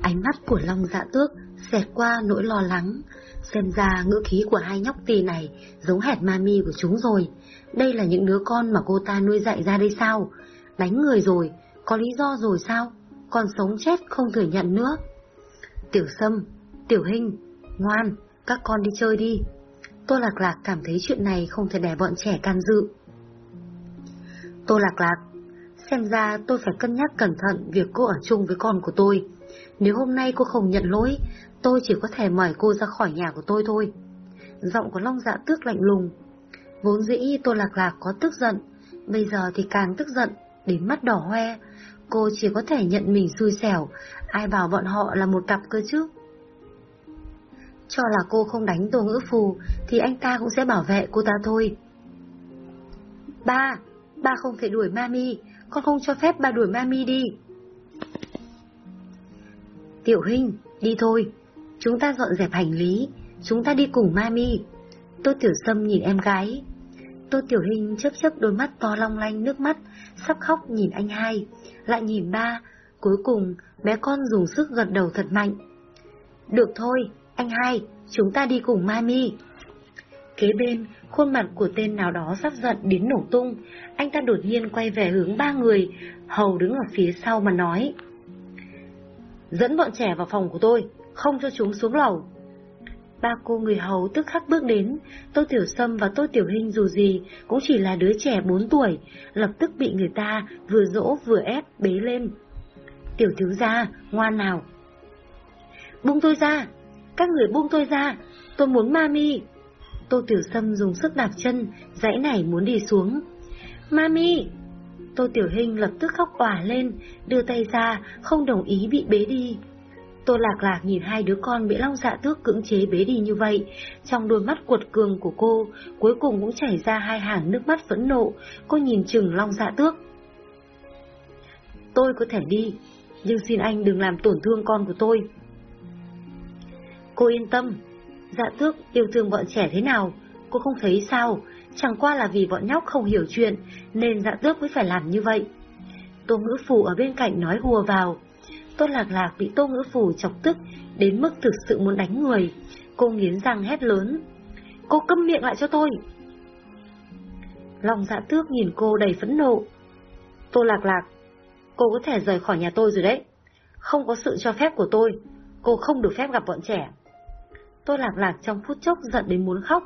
Ánh mắt của Long dạ tước xẹt qua nỗi lo lắng. Xem ra ngữ khí của hai nhóc tì này giống hệt mami của chúng rồi. Đây là những đứa con mà cô ta nuôi dạy ra đây sao? Đánh người rồi, có lý do rồi sao? Còn sống chết không thừa nhận nữa. Tiểu Sâm, Tiểu Hinh, ngoan, các con đi chơi đi. Tô Lạc Lạc cảm thấy chuyện này không thể để bọn trẻ can dự. Tô Lạc Lạc, xem ra tôi phải cân nhắc cẩn thận việc cô ở chung với con của tôi. Nếu hôm nay cô không nhận lỗi, tôi chỉ có thể mời cô ra khỏi nhà của tôi thôi. Giọng của Long Dạ Tước lạnh lùng. Vốn dĩ Tô Lạc Lạc có tức giận, bây giờ thì càng tức giận, đến mắt đỏ hoe. Cô chỉ có thể nhận mình xui xẻo, ai bảo bọn họ là một cặp cơ chứ. Cho là cô không đánh Tô Ngữ Phù, thì anh ta cũng sẽ bảo vệ cô ta thôi. Ba, ba không thể đuổi Mami, con không cho phép ba đuổi Mami đi. Tiểu Hinh, đi thôi, chúng ta dọn dẹp hành lý, chúng ta đi cùng Mami. Tô Tiểu Sâm nhìn em gái. Tô Tiểu Hinh chớp chớp đôi mắt to long lanh nước mắt, sắp khóc nhìn anh hai, lại nhìn ba, cuối cùng bé con dùng sức gật đầu thật mạnh. Được thôi, anh hai, chúng ta đi cùng Mami. Kế bên, khuôn mặt của tên nào đó sắp giận đến nổ tung, anh ta đột nhiên quay về hướng ba người, hầu đứng ở phía sau mà nói. Dẫn bọn trẻ vào phòng của tôi, không cho chúng xuống lầu. Ba cô người hầu tức khắc bước đến, Tô Tiểu Sâm và Tô Tiểu Hinh dù gì cũng chỉ là đứa trẻ 4 tuổi, lập tức bị người ta vừa dỗ vừa ép bế lên. Tiểu thiếu gia, ngoan nào. Buông tôi ra, các người buông tôi ra, tôi muốn mami. Tô Tiểu Sâm dùng sức đạp chân, dãy này muốn đi xuống. Mami! Tô Tiểu Hinh lập tức khóc òa lên, đưa tay ra, không đồng ý bị bế đi. Tô Lạc Lạc nhìn hai đứa con bị Long Dạ Tước cưỡng chế bế đi như vậy, trong đôi mắt cuột cường của cô, cuối cùng cũng chảy ra hai hàng nước mắt phẫn nộ, cô nhìn chừng Long Dạ Tước. Tôi có thể đi, nhưng xin anh đừng làm tổn thương con của tôi. Cô yên tâm, Dạ Tước yêu thương bọn trẻ thế nào, cô không thấy sao, chẳng qua là vì bọn nhóc không hiểu chuyện, nên Dạ Tước mới phải làm như vậy. Tô Ngữ Phủ ở bên cạnh nói hùa vào. Tô Lạc Lạc bị Tô Ngữ Phủ chọc tức đến mức thực sự muốn đánh người. Cô nghiến răng hét lớn. Cô câm miệng lại cho tôi. Lòng dạ tước nhìn cô đầy phẫn nộ. Tô Lạc Lạc, cô có thể rời khỏi nhà tôi rồi đấy. Không có sự cho phép của tôi, cô không được phép gặp bọn trẻ. Tô Lạc Lạc trong phút chốc giận đến muốn khóc,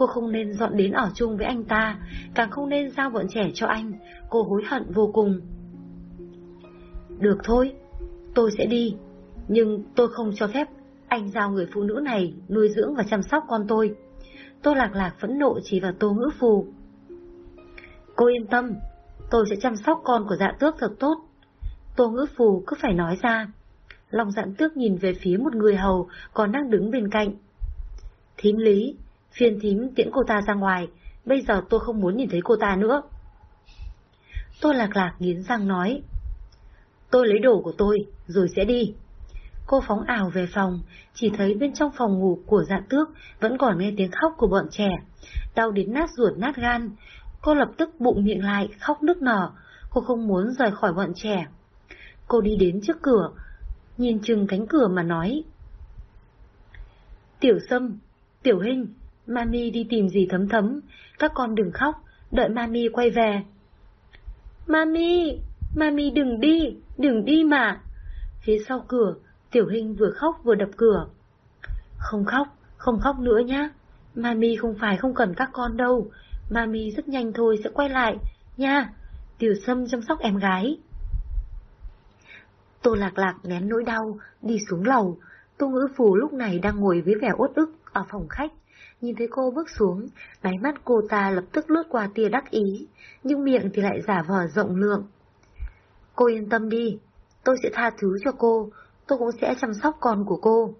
cô không nên dọn đến ở chung với anh ta, càng không nên giao bọn trẻ cho anh, cô hối hận vô cùng. Được thôi, tôi sẽ đi, nhưng tôi không cho phép anh giao người phụ nữ này nuôi dưỡng và chăm sóc con tôi. Tô Lạc Lạc phẫn nộ chỉ vào Tô Ngữ Phù. Cô yên tâm, tôi sẽ chăm sóc con của dạ tước thật tốt. Tô Ngữ Phù cứ phải nói ra. lòng dạng tước nhìn về phía một người hầu còn đang đứng bên cạnh. Thím lý, phiền thím tiễn cô ta ra ngoài, bây giờ tôi không muốn nhìn thấy cô ta nữa. Tôi Lạc Lạc nghiến răng nói. Tôi lấy đồ của tôi, rồi sẽ đi. Cô phóng ảo về phòng, chỉ thấy bên trong phòng ngủ của dạ tước vẫn còn nghe tiếng khóc của bọn trẻ. Đau đến nát ruột nát gan. Cô lập tức bụng miệng lại, khóc nức nở. Cô không muốn rời khỏi bọn trẻ. Cô đi đến trước cửa, nhìn chừng cánh cửa mà nói. Tiểu Sâm, Tiểu Hinh, Mami đi tìm gì thấm thấm, các con đừng khóc, đợi Mami quay về. Mami, Mami đừng đi, đừng đi mà. Phía sau cửa, Tiểu Hinh vừa khóc vừa đập cửa. Không khóc, không khóc nữa nhá. Mami không phải không cần các con đâu. Mami rất nhanh thôi sẽ quay lại, nha. Tiểu Sâm chăm sóc em gái. Tô Lạc Lạc nén nỗi đau, đi xuống lầu. Tô Ngữ Phù lúc này đang ngồi với vẻ uất ức ở phòng khách. Nhìn thấy cô bước xuống, đáy mắt cô ta lập tức lướt qua tia đắc ý, nhưng miệng thì lại giả vờ rộng lượng. Cô yên tâm đi, tôi sẽ tha thứ cho cô, tôi cũng sẽ chăm sóc con của cô.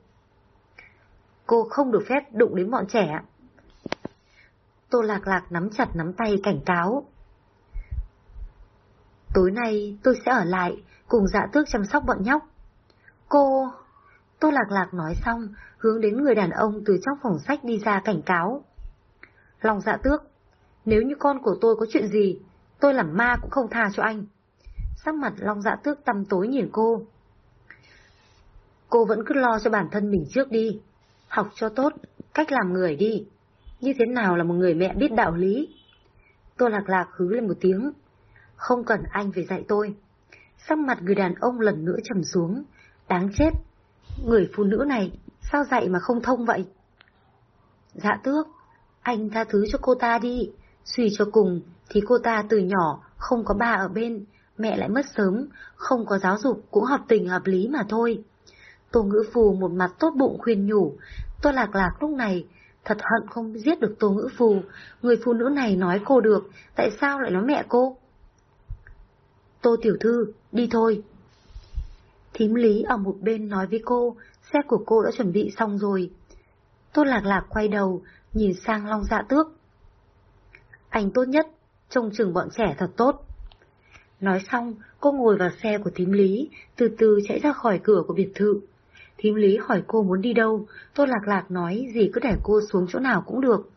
Cô không được phép đụng đến bọn trẻ. Tô Lạc Lạc nắm chặt nắm tay cảnh cáo. Tối nay tôi sẽ ở lại, cùng dạ tước chăm sóc bọn nhóc. Cô... Tô Lạc Lạc nói xong, hướng đến người đàn ông từ trong phòng sách đi ra cảnh cáo. Lòng dạ tước, nếu như con của tôi có chuyện gì, tôi làm ma cũng không tha cho anh. Sắc mặt Long dạ tước tăm tối nhìn cô. Cô vẫn cứ lo cho bản thân mình trước đi. Học cho tốt, cách làm người đi. Như thế nào là một người mẹ biết đạo lý? Tô lạc lạc hứ lên một tiếng. Không cần anh phải dạy tôi. Sắc mặt người đàn ông lần nữa trầm xuống. Đáng chết. Người phụ nữ này, sao dạy mà không thông vậy? Dạ tước, anh tha thứ cho cô ta đi. Suy cho cùng thì cô ta từ nhỏ không có ba ở bên, mẹ lại mất sớm, không có giáo dục cũng hợp tình hợp lý mà thôi. Tô ngữ phù một mặt tốt bụng khuyên nhủ, Tô lạc lạc lúc này thật hận không giết được Tô ngữ phù, người phụ nữ này nói cô được, tại sao lại nói mẹ cô? Tô tiểu thư, đi thôi. Thím lý ở một bên nói với cô, xe của cô đã chuẩn bị xong rồi. Tô lạc lạc quay đầu, nhìn sang long dạ tước. Anh tốt nhất, trông chừng bọn trẻ thật tốt. Nói xong, cô ngồi vào xe của thím lý, từ từ chạy ra khỏi cửa của biệt thự. Thím lý hỏi cô muốn đi đâu, Tô Lạc Lạc nói gì cứ để cô xuống chỗ nào cũng được.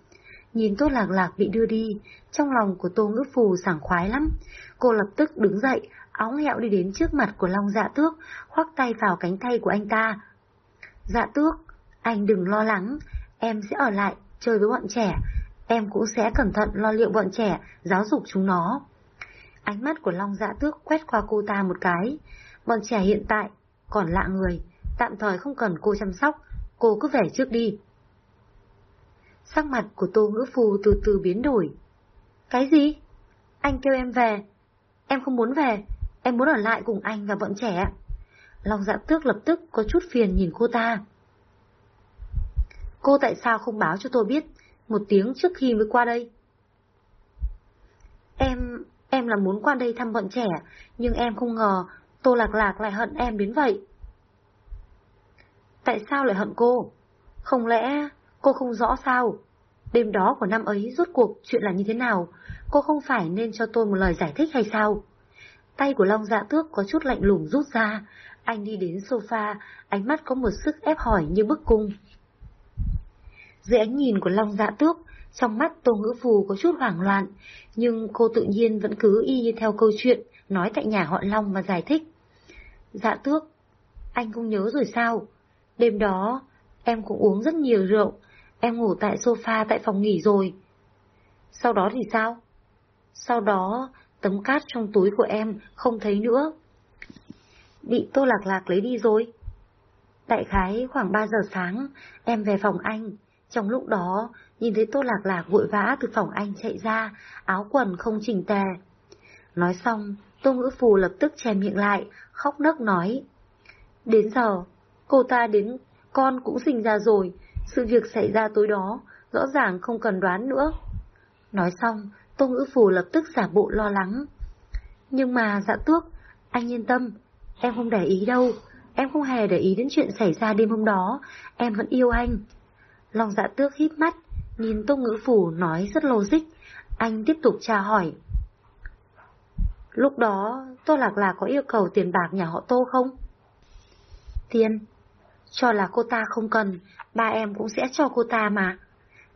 Nhìn Tô Lạc Lạc bị đưa đi, trong lòng của Tô Ngữ Phù sảng khoái lắm. Cô lập tức đứng dậy, áo nghẹo đi đến trước mặt của Long Dạ Tước, khoác tay vào cánh tay của anh ta. Dạ Tước, anh đừng lo lắng, em sẽ ở lại, chơi với bọn trẻ. Em cũng sẽ cẩn thận lo liệu bọn trẻ, giáo dục chúng nó. Ánh mắt của Long Dạ Tước quét qua cô ta một cái. Bọn trẻ hiện tại còn lạ người, tạm thời không cần cô chăm sóc, cô cứ về trước đi. Sắc mặt của Tô Ngữ Phù từ từ biến đổi. Cái gì? Anh kêu em về. Em không muốn về, em muốn ở lại cùng anh và bọn trẻ. Long dạ tước lập tức có chút phiền nhìn cô ta. Cô tại sao không báo cho tôi biết một tiếng trước khi mới qua đây? Em, em là muốn qua đây thăm bọn trẻ, nhưng em không ngờ Tô Lạc Lạc lại hận em đến vậy. Tại sao lại hận cô? Không lẽ cô không rõ sao? Đêm đó của năm ấy rốt cuộc chuyện là như thế nào? Cô không phải nên cho tôi một lời giải thích hay sao? Tay của Long Dạ Tước có chút lạnh lùng rút ra. Anh đi đến sofa, ánh mắt có một sức ép hỏi như bức cung. Dưới ánh nhìn của Long Dạ Tước, trong mắt Tô Ngữ Phù có chút hoảng loạn, nhưng cô tự nhiên vẫn cứ y như theo câu chuyện, nói tại nhà họ Long mà giải thích. Dạ Tước, anh không nhớ rồi sao? Đêm đó, em cũng uống rất nhiều rượu, em ngủ tại sofa tại phòng nghỉ rồi. Sau đó thì sao? Sau đó, tấm cát trong túi của em không thấy nữa. Bị Tô Lạc Lạc lấy đi rồi. Đại khái khoảng 3 giờ sáng, em về phòng anh. Trong lúc đó, nhìn thấy Tô Lạc Lạc vội vã từ phòng anh chạy ra, áo quần không chỉnh tề. Nói xong, Tô Ngữ Phù lập tức che miệng lại, khóc nấc nói. Đến giờ, cô ta đến con cũng sinh ra rồi, sự việc xảy ra tối đó, rõ ràng không cần đoán nữa. Nói xong, Tô Ngữ Phù lập tức giả bộ lo lắng. Nhưng mà dạ tước, anh yên tâm, em không để ý đâu, em không hề để ý đến chuyện xảy ra đêm hôm đó, em vẫn yêu anh. Lòng dạ tước hít mắt, nhìn Tô Ngữ Phù nói rất logic, anh tiếp tục tra hỏi. Lúc đó, Tô Lạc Lạc có yêu cầu tiền bạc nhà họ Tô không? Tiền? Cho là cô ta không cần, ba em cũng sẽ cho cô ta mà.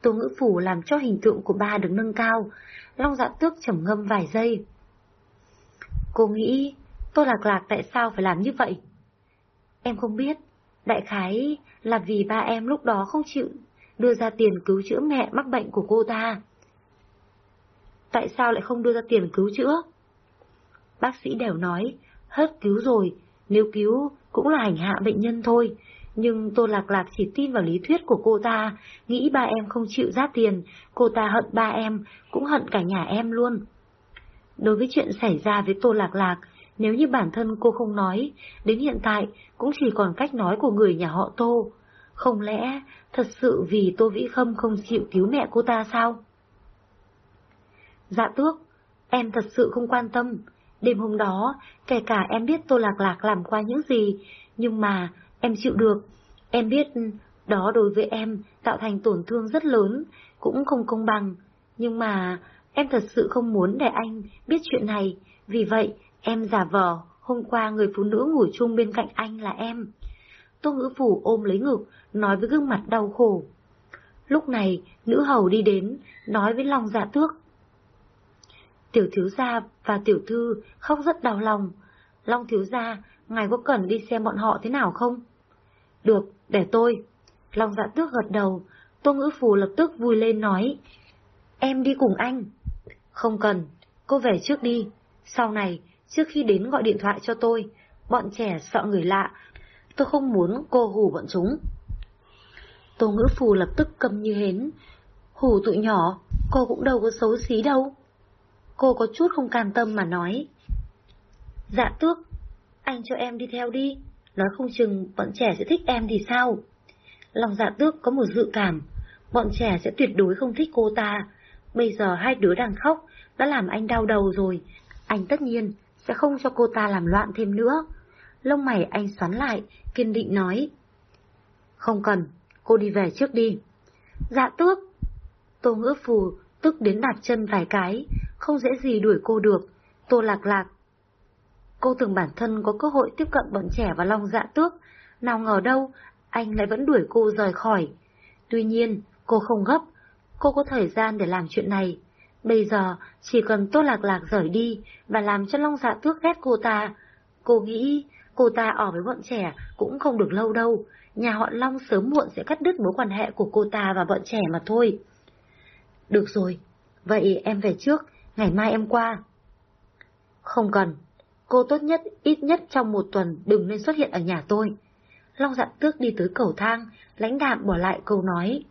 Tô ngữ phủ làm cho hình tượng của ba được nâng cao. Long dạ tước trầm ngâm vài giây. Cô nghĩ Tô Lạc Lạc tại sao phải làm như vậy? Em không biết. Đại khái là vì ba em lúc đó không chịu đưa ra tiền cứu chữa mẹ mắc bệnh của cô ta. Tại sao lại không đưa ra tiền cứu chữa? Bác sĩ đều nói, hết cứu rồi, nếu cứu cũng là hành hạ bệnh nhân thôi, nhưng Tô Lạc Lạc chỉ tin vào lý thuyết của cô ta, nghĩ ba em không chịu ra tiền, cô ta hận ba em, cũng hận cả nhà em luôn. Đối với chuyện xảy ra với Tô Lạc Lạc, nếu như bản thân cô không nói, đến hiện tại cũng chỉ còn cách nói của người nhà họ Tô. Không lẽ thật sự vì Tô Vĩ Khâm không chịu cứu mẹ cô ta sao? Dạ tước, em thật sự không quan tâm. Đêm hôm đó, kể cả em biết Tô Lạc Lạc làm qua những gì, nhưng mà Em chịu được. Em biết đó đối với em tạo thành tổn thương rất lớn, cũng không công bằng. Nhưng mà em thật sự không muốn để anh biết chuyện này. Vì vậy, em giả vờ, hôm qua người phụ nữ ngủ chung bên cạnh anh là em. Tô ngữ phủ ôm lấy ngực, nói với gương mặt đau khổ. Lúc này, nữ hầu đi đến, nói với lòng dạ tước. Tiểu thiếu gia và tiểu thư khóc rất đau lòng. Long thiếu gia, ngài có cần đi xem bọn họ thế nào không? Được, để tôi. Long dạ tước gật đầu, Tô Ngữ Phù lập tức vui lên nói. Em đi cùng anh. Không cần, cô về trước đi. Sau này, trước khi đến gọi điện thoại cho tôi, bọn trẻ sợ người lạ. Tôi không muốn cô hù bọn chúng. Tô Ngữ Phù lập tức cầm như hến. Hù tụi nhỏ, cô cũng đâu có xấu xí đâu. Cô có chút không can tâm mà nói. Dạ tước, anh cho em đi theo đi, nói không chừng bọn trẻ sẽ thích em thì sao? Lòng dạ tước có một dự cảm, bọn trẻ sẽ tuyệt đối không thích cô ta. Bây giờ hai đứa đang khóc, đã làm anh đau đầu rồi, anh tất nhiên sẽ không cho cô ta làm loạn thêm nữa. Lông mày anh xoắn lại, kiên định nói. Không cần, cô đi về trước đi. Dạ tước. Tô ngữ phù tức đến đạp chân vài cái, không dễ gì đuổi cô được. Tô lạc lạc. Cô tưởng bản thân có cơ hội tiếp cận bọn trẻ và lòng dạ tước, nào ngờ đâu, anh lại vẫn đuổi cô rời khỏi. Tuy nhiên, cô không gấp, cô có thời gian để làm chuyện này. Bây giờ, chỉ cần Tô Lạc Lạc rời đi và làm cho Long Dạ Tước ghét cô ta. Cô nghĩ cô ta ở với bọn trẻ cũng không được lâu đâu, nhà họ Long sớm muộn sẽ cắt đứt mối quan hệ của cô ta và bọn trẻ mà thôi. Được rồi, vậy em về trước, ngày mai em qua. Không cần, cô tốt nhất ít nhất trong một tuần đừng nên xuất hiện ở nhà tôi. Long dặn tước đi tới cầu thang, lãnh đạm bỏ lại câu nói.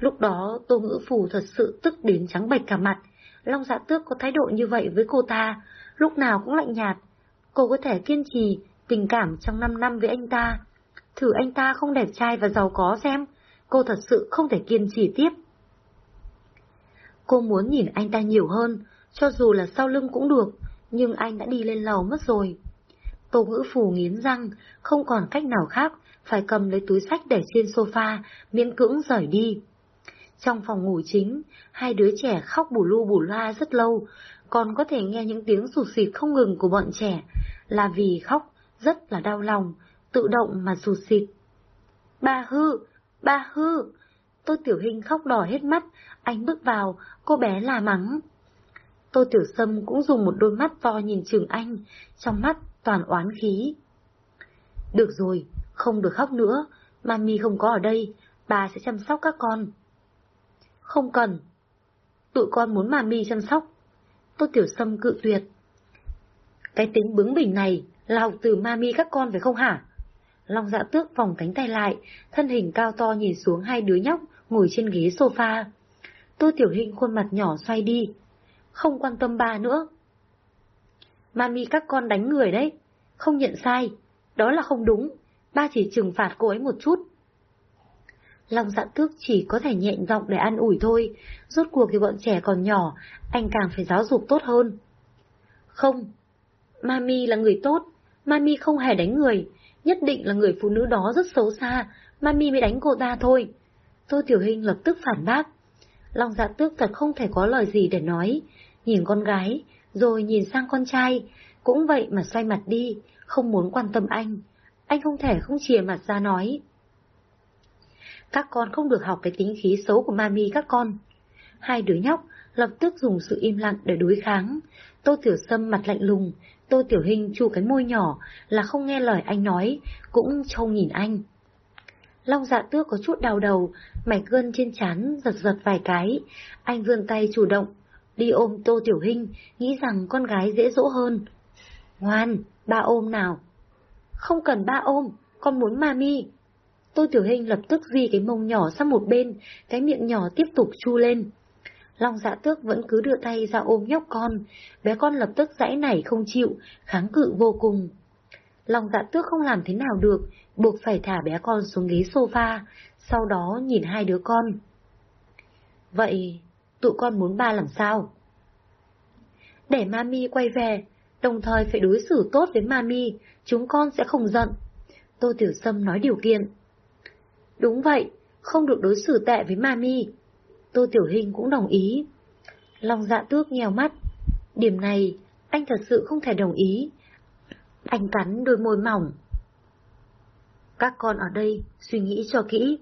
Lúc đó Tô Ngữ Phù thật sự tức đến trắng bệch cả mặt. Long dạ tước có thái độ như vậy với cô ta, lúc nào cũng lạnh nhạt. Cô có thể kiên trì tình cảm trong 5 năm với anh ta. Thử anh ta không đẹp trai và giàu có xem, cô thật sự không thể kiên trì tiếp. Cô muốn nhìn anh ta nhiều hơn, cho dù là sau lưng cũng được, nhưng anh đã đi lên lầu mất rồi. Tô ngữ phủ nghiến răng, không còn cách nào khác, phải cầm lấy túi sách để trên sofa, miễn cưỡng rời đi. Trong phòng ngủ chính, hai đứa trẻ khóc bù lu bù loa rất lâu, còn có thể nghe những tiếng sụt sịt không ngừng của bọn trẻ, là vì khóc rất là đau lòng, tự động mà sụt sịt. Ba hư, ba hư, tôi Tiểu Hình khóc đỏ hết mắt, anh bước vào, cô bé là mắng. Tô Tiểu Sâm cũng dùng một đôi mắt to nhìn Trường anh, trong mắt toàn oán khí. Được rồi, không được khóc nữa, mami không có ở đây, bà sẽ chăm sóc các con. Không cần. Tụi con muốn mami chăm sóc. Tô Tiểu Sâm cự tuyệt. Cái tính bướng bỉnh này là học từ mami các con phải không hả? Long dạ tước vòng cánh tay lại, thân hình cao to nhìn xuống hai đứa nhóc ngồi trên ghế sofa. Tô Tiểu Hình khuôn mặt nhỏ xoay đi. Không quan tâm ba nữa. Mami các con đánh người đấy. Không nhận sai. Đó là không đúng. Ba chỉ trừng phạt cô ấy một chút. Long dạ tước chỉ có thể nhẹn giọng để ăn ủi thôi. Rốt cuộc thì bọn trẻ còn nhỏ, anh càng phải giáo dục tốt hơn. Không. Mami là người tốt. Mami không hề đánh người. Nhất định là người phụ nữ đó rất xấu xa. Mami mới đánh cô ta thôi. Tô Tiểu Hình lập tức phản bác. Long dạ tước thật không thể có lời gì để nói. Nhìn con gái, rồi nhìn sang con trai, cũng vậy mà xoay mặt đi, không muốn quan tâm anh. Anh không thể không chìa mặt ra nói. Các con không được học cái tính khí xấu của mami các con. Hai đứa nhóc lập tức dùng sự im lặng để đối kháng. Tô Tiểu Sâm mặt lạnh lùng, Tô Tiểu Hình chu cái môi nhỏ là không nghe lời anh nói, cũng trông nhìn anh. Long dạ tước có chút đau đầu, mạch gân trên chán giật giật vài cái. Anh vươn tay chủ động, đi ôm Tô Tiểu Hinh, nghĩ rằng con gái dễ dỗ hơn. Ngoan, ba ôm nào. Không cần ba ôm, con muốn mami. Tô Tiểu Hinh lập tức di cái mông nhỏ sang một bên, cái miệng nhỏ tiếp tục chu lên. Long dạ tước vẫn cứ đưa tay ra ôm nhóc con, bé con lập tức giãy nảy không chịu, kháng cự vô cùng. Long dạ tước không làm thế nào được, buộc phải thả bé con xuống ghế sofa, sau đó nhìn hai đứa con. Vậy, tụi con muốn ba làm sao? Để mami quay về, đồng thời phải đối xử tốt với mami, chúng con sẽ không giận. Tô Tiểu Sâm nói điều kiện. Đúng vậy, không được đối xử tệ với mami. Tô Tiểu Hình cũng đồng ý. Long dạ tước nhèo mắt. Điểm này, anh thật sự không thể đồng ý. Anh cắn đôi môi mỏng. Các con ở đây suy nghĩ cho kỹ.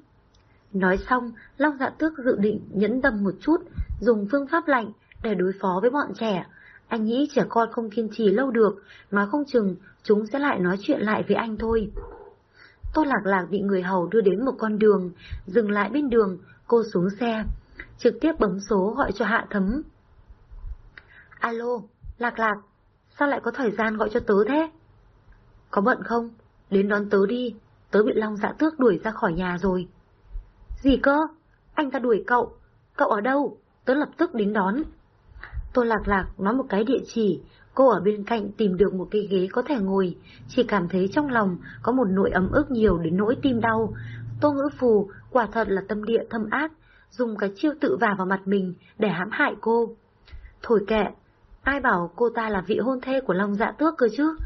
Nói xong, Long Dạ Tước dự định nhẫn tâm một chút, dùng phương pháp lạnh để đối phó với bọn trẻ. Anh nghĩ trẻ con không kiên trì lâu được, nói không chừng chúng sẽ lại nói chuyện lại với anh thôi. Tô Lạc Lạc bị người hầu đưa đến một con đường, dừng lại bên đường, cô xuống xe, trực tiếp bấm số gọi cho Hạ Thấm. Alo, Lạc Lạc, sao lại có thời gian gọi cho tớ thế? Có bận không? Đến đón tớ đi, tớ bị Long Dạ Tước đuổi ra khỏi nhà rồi. Gì cơ? Anh ta đuổi cậu, cậu ở đâu? Tớ lập tức đến đón. Tô Lạc Lạc nói một cái địa chỉ, cô ở bên cạnh tìm được một cái ghế có thể ngồi, chỉ cảm thấy trong lòng có một nỗi ấm ức nhiều đến nỗi tim đau. Tô Ngữ Phù quả thật là tâm địa thâm ác, dùng cái chiêu tự vả vào mặt mình để hãm hại cô. Thổi kệ, ai bảo cô ta là vị hôn thê của Long Dạ Tước cơ chứ?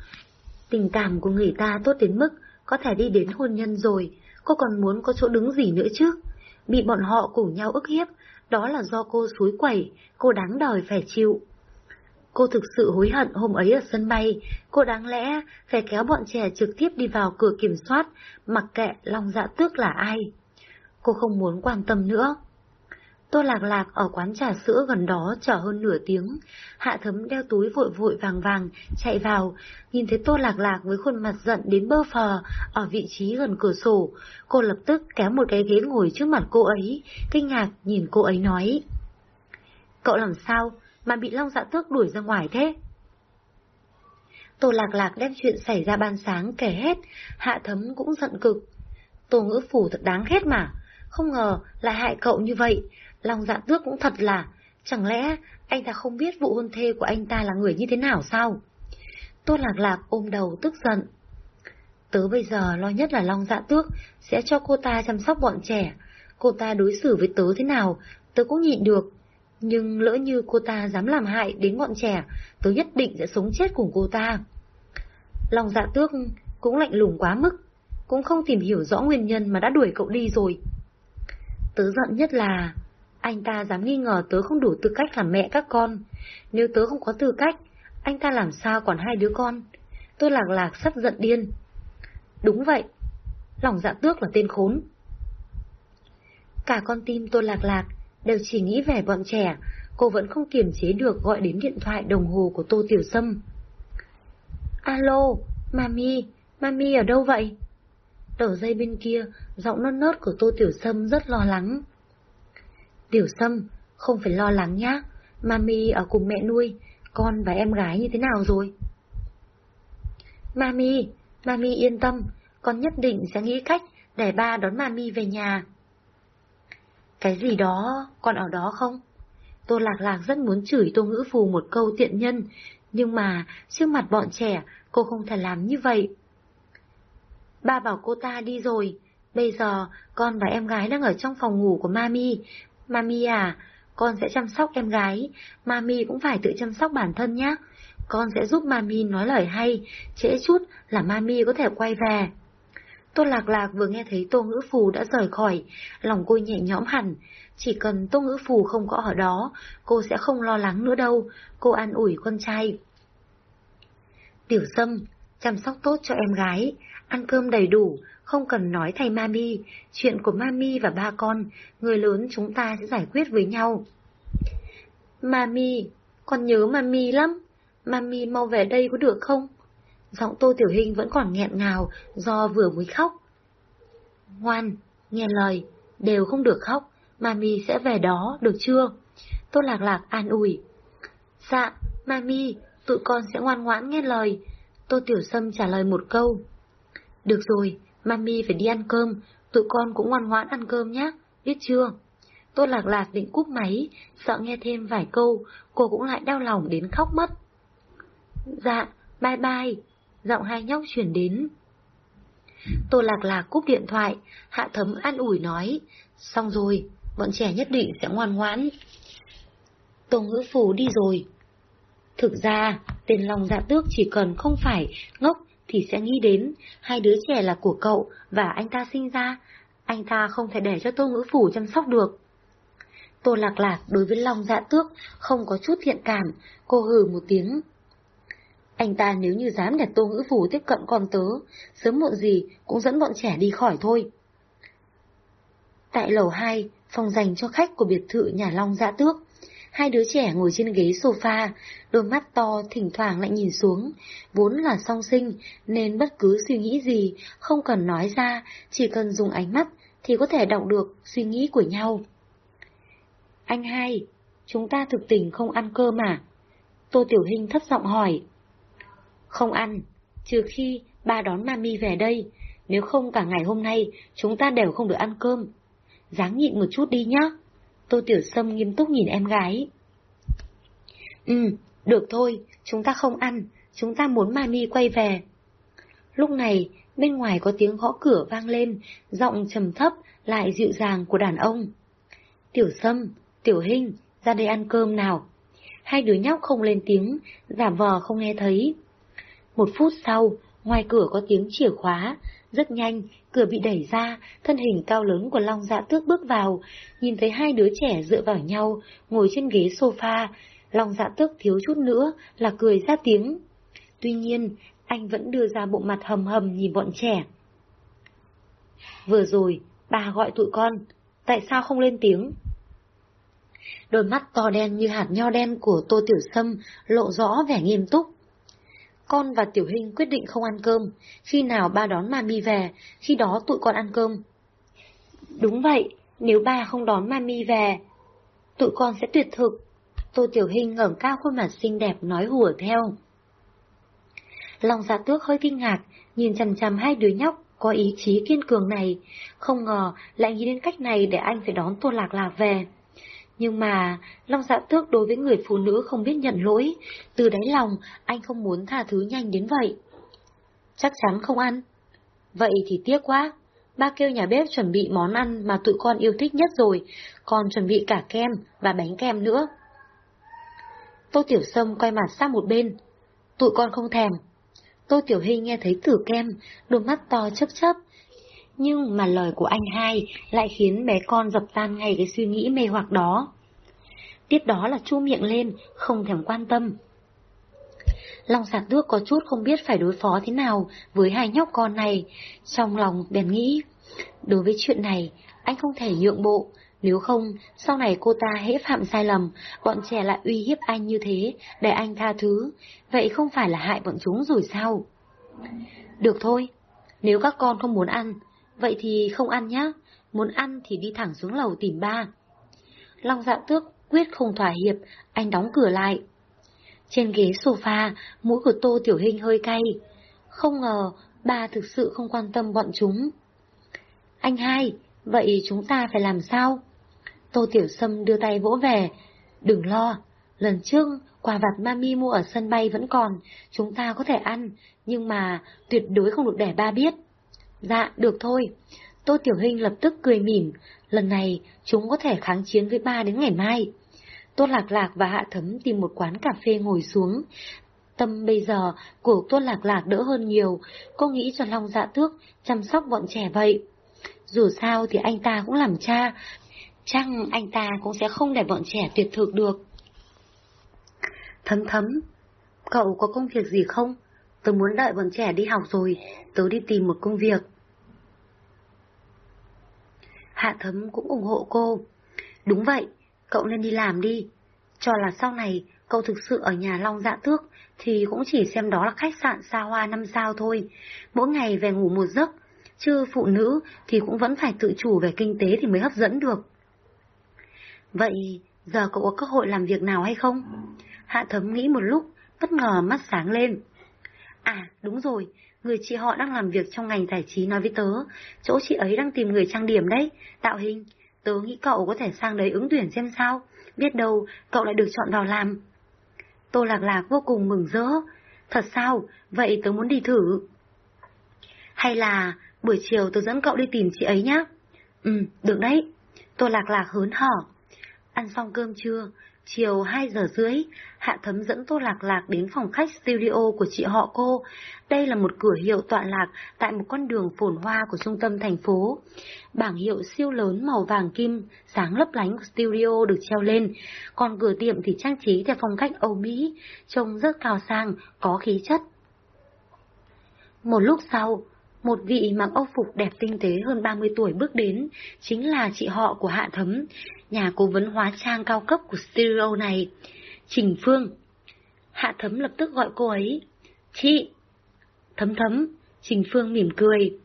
Tình cảm của người ta tốt đến mức có thể đi đến hôn nhân rồi, cô còn muốn có chỗ đứng gì nữa chứ? Bị bọn họ cùng nhau ức hiếp, đó là do cô suối quẩy, cô đáng đời phải chịu. Cô thực sự hối hận hôm ấy ở sân bay, cô đáng lẽ phải kéo bọn trẻ trực tiếp đi vào cửa kiểm soát, mặc kệ Long Dạ Tước là ai. Cô không muốn quan tâm nữa. Tô Lạc Lạc ở quán trà sữa gần đó chờ hơn nửa tiếng. Hạ thấm đeo túi vội vội vàng vàng, chạy vào, nhìn thấy Tô Lạc Lạc với khuôn mặt giận đến bơ phờ, ở vị trí gần cửa sổ. Cô lập tức kéo một cái ghế ngồi trước mặt cô ấy, kinh ngạc nhìn cô ấy nói. Cậu làm sao mà bị Long Dạ Tước đuổi ra ngoài thế? Tô Lạc Lạc đem chuyện xảy ra ban sáng kể hết, Hạ Thấm cũng giận cực. Tô Ngữ Phủ thật đáng ghét mà, không ngờ lại hại cậu như vậy, Long dạ tước cũng thật là, chẳng lẽ anh ta không biết vụ hôn thê của anh ta là người như thế nào sao? Tô Lạc Lạc ôm đầu tức giận. Tớ bây giờ lo nhất là Long dạ tước sẽ cho cô ta chăm sóc bọn trẻ. Cô ta đối xử với tớ thế nào, tớ cũng nhịn được. Nhưng lỡ như cô ta dám làm hại đến bọn trẻ, tớ nhất định sẽ sống chết cùng cô ta. Long dạ tước cũng lạnh lùng quá mức, cũng không tìm hiểu rõ nguyên nhân mà đã đuổi cậu đi rồi. Tớ giận nhất là anh ta dám nghi ngờ tớ không đủ tư cách làm mẹ các con. Nếu tớ không có tư cách, anh ta làm sao còn hai đứa con? Tôi lạc lạc sắp giận điên. Đúng vậy, lòng dạ tước là tên khốn. Cả con tim tôi lạc lạc đều chỉ nghĩ về bọn trẻ, cô vẫn không kiềm chế được gọi đến điện thoại đồng hồ của Tô Tiểu Sâm. Alo, Mami, Mami ở đâu vậy? Đầu dây bên kia, giọng non nớt của Tô Tiểu Sâm rất lo lắng. Tiểu Sâm, không phải lo lắng nhá, Mami ở cùng mẹ nuôi, con và em gái như thế nào rồi? Mami, Mami yên tâm, con nhất định sẽ nghĩ cách để ba đón Mami về nhà. Cái gì đó, con ở đó không? Tô Lạc Lạc rất muốn chửi Tô Ngữ Phù một câu tiện nhân, nhưng mà trước mặt bọn trẻ, cô không thể làm như vậy. Ba bảo cô ta đi rồi, bây giờ con và em gái đang ở trong phòng ngủ của Mami, Mami à, con sẽ chăm sóc em gái, Mami cũng phải tự chăm sóc bản thân nhé. Con sẽ giúp Mami nói lời hay, trễ chút là Mami có thể quay về. Tô Lạc Lạc vừa nghe thấy Tô Ngữ Phù đã rời khỏi, lòng cô nhẹ nhõm hẳn. Chỉ cần Tô Ngữ Phù không có ở đó, cô sẽ không lo lắng nữa đâu, cô an ủi con trai. Tiểu Sâm, chăm sóc tốt cho em gái, ăn cơm đầy đủ, không cần nói thay mami, chuyện của mami và ba con, người lớn chúng ta sẽ giải quyết với nhau. Mami, con nhớ mami lắm, mami mau về đây có được không? Giọng Tô Tiểu Hình vẫn còn nghẹn ngào do vừa mới khóc. Ngoan, nghe lời, đều không được khóc, mami sẽ về đó, được chưa? Tô Lạc Lạc an ủi. Dạ, mami, tụi con sẽ ngoan ngoãn nghe lời. Tô Tiểu Sâm trả lời một câu. Được rồi, Mami phải đi ăn cơm, tụi con cũng ngoan ngoãn ăn cơm nhé, biết chưa? Tô lạc lạc định cúp máy, sợ nghe thêm vài câu, cô cũng lại đau lòng đến khóc mất. Dạ, bye bye, giọng hai nhóc chuyển đến. Tô lạc lạc cúp điện thoại, hạ thấm an ủi nói, xong rồi, bọn trẻ nhất định sẽ ngoan ngoãn. Tô ngữ phù đi rồi. Thực ra, tên lòng dạ tước chỉ cần không phải ngốc thì sẽ nghĩ đến hai đứa trẻ là của cậu và anh ta sinh ra. Anh ta không thể để cho Tô Ngữ Phủ chăm sóc được. Tô Lạc Lạc đối với Long Dạ Tước không có chút thiện cảm, cô hừ một tiếng. Anh ta nếu như dám để Tô Ngữ Phủ tiếp cận con tớ, sớm muộn gì cũng dẫn bọn trẻ đi khỏi thôi. Tại lầu 2, phòng dành cho khách của biệt thự nhà Long Dạ Tước, Hai đứa trẻ ngồi trên ghế sofa, đôi mắt to thỉnh thoảng lại nhìn xuống, vốn là song sinh nên bất cứ suy nghĩ gì không cần nói ra, chỉ cần dùng ánh mắt thì có thể đọc được suy nghĩ của nhau. Anh hai, chúng ta thực tình không ăn cơm mà. Tô Tiểu Hinh thấp giọng hỏi. Không ăn, trừ khi ba đón mami về đây, nếu không cả ngày hôm nay chúng ta đều không được ăn cơm. Giáng nhịn một chút đi nhá. Tô Tiểu Sâm nghiêm túc nhìn em gái. Ừ, được thôi, chúng ta không ăn, chúng ta muốn mami quay về. Lúc này, bên ngoài có tiếng gõ cửa vang lên, giọng trầm thấp lại dịu dàng của đàn ông. Tiểu Sâm, Tiểu Hinh, ra đây ăn cơm nào. Hai đứa nhóc không lên tiếng, giả vờ không nghe thấy. Một phút sau, ngoài cửa có tiếng chìa khóa, rất nhanh, cửa bị đẩy ra, thân hình cao lớn của Long Dạ Tước bước vào, nhìn thấy hai đứa trẻ dựa vào nhau, ngồi trên ghế sofa. Long Dạ Tước thiếu chút nữa là cười ra tiếng. Tuy nhiên, anh vẫn đưa ra bộ mặt hầm hầm nhìn bọn trẻ. Vừa rồi, bà gọi tụi con, tại sao không lên tiếng? Đôi mắt to đen như hạt nho đen của Tô Tiểu Sâm lộ rõ vẻ nghiêm túc. Con và Tiểu Hình quyết định không ăn cơm, khi nào ba đón Mami về, khi đó tụi con ăn cơm. Đúng vậy, nếu ba không đón Mami về, tụi con sẽ tuyệt thực. Tô Tiểu Hình ngẩng cao khuôn mặt xinh đẹp nói hùa theo. Lòng dạ tước hơi kinh ngạc, nhìn chằm chằm hai đứa nhóc có ý chí kiên cường này, không ngờ lại nghĩ đến cách này để anh phải đón Tô Lạc Lạc về. Nhưng mà, Long Dạ Tước đối với người phụ nữ không biết nhận lỗi, từ đáy lòng anh không muốn tha thứ nhanh đến vậy. Chắc chắn không ăn. Vậy thì tiếc quá, ba kêu nhà bếp chuẩn bị món ăn mà tụi con yêu thích nhất rồi, còn chuẩn bị cả kem và bánh kem nữa. Tô Tiểu Sâm quay mặt sang một bên, tụi con không thèm. Tô Tiểu Hy nghe thấy thử kem, đôi mắt to chấp chấp, nhưng mà lời của anh hai lại khiến bé con dập tan ngay cái suy nghĩ mê hoặc đó. Tiếp đó là chu miệng lên, không thèm quan tâm. Long sạc nước có chút không biết phải đối phó thế nào với hai nhóc con này, trong lòng bèn nghĩ. Đối với chuyện này, anh không thể nhượng bộ, nếu không, sau này cô ta hễ phạm sai lầm, bọn trẻ lại uy hiếp anh như thế, để anh tha thứ, vậy không phải là hại bọn chúng rồi sao? Được thôi, nếu các con không muốn ăn, Vậy thì không ăn nhá, muốn ăn thì đi thẳng xuống lầu tìm ba. Long dạ tước quyết không thỏa hiệp, anh đóng cửa lại. Trên ghế sofa, mũi của Tô Tiểu Hình hơi cay. Không ngờ, ba thực sự không quan tâm bọn chúng. Anh hai, vậy chúng ta phải làm sao? Tô Tiểu Sâm đưa tay vỗ về. Đừng lo, lần trước quà vặt mami mua ở sân bay vẫn còn, chúng ta có thể ăn, nhưng mà tuyệt đối không được để ba biết. Dạ, được thôi. Tô Tiểu Hinh lập tức cười mỉm, lần này chúng có thể kháng chiến với ba đến ngày mai. Tô Lạc Lạc và Hạ Thấm tìm một quán cà phê ngồi xuống. Tâm bây giờ của Tô Lạc Lạc đỡ hơn nhiều, cô nghĩ cho Long Dạ Tước chăm sóc bọn trẻ vậy. Dù sao thì anh ta cũng làm cha, chăng anh ta cũng sẽ không để bọn trẻ tuyệt thực được. Thấm thấm, cậu có công việc gì không? Tớ muốn đợi bọn trẻ đi học rồi, tớ đi tìm một công việc. Hạ thấm cũng ủng hộ cô. Đúng vậy, cậu nên đi làm đi. Cho là sau này cậu thực sự ở nhà Long Dạ Tước thì cũng chỉ xem đó là khách sạn xa hoa năm sao thôi. Mỗi ngày về ngủ một giấc, chứ phụ nữ thì cũng vẫn phải tự chủ về kinh tế thì mới hấp dẫn được. Vậy giờ cậu có cơ hội làm việc nào hay không? Hạ thấm nghĩ một lúc, bất ngờ mắt sáng lên. À, đúng rồi, người chị họ đang làm việc trong ngành giải trí nói với tớ, chỗ chị ấy đang tìm người trang điểm đấy, tạo hình. Tớ nghĩ cậu có thể sang đấy ứng tuyển xem sao, biết đâu cậu lại được chọn vào làm. Tô Lạc Lạc vô cùng mừng rỡ. Thật sao? Vậy tớ muốn đi thử. Hay là buổi chiều tớ dẫn cậu đi tìm chị ấy nhá? Ừ, được đấy. Tô Lạc Lạc hớn hở. Ăn xong cơm trưa, Chiều 2 giờ rưỡi, Hạ Thấm dẫn Tô Lạc Lạc đến phòng khách studio của chị họ cô. Đây là một cửa hiệu tọa lạc tại một con đường phồn hoa của trung tâm thành phố. Bảng hiệu siêu lớn màu vàng kim, sáng lấp lánh của studio được treo lên, còn cửa tiệm thì trang trí theo phong cách Âu Mỹ, trông rất cao sang, có khí chất. Một lúc sau, Một vị mặc âu phục đẹp tinh tế hơn 30 tuổi bước đến, chính là chị họ của Hạ Thấm, nhà cố vấn hóa trang cao cấp của studio này, Trình Phương. Hạ Thấm lập tức gọi cô ấy. Chị! Thấm thấm, Trình Phương mỉm cười.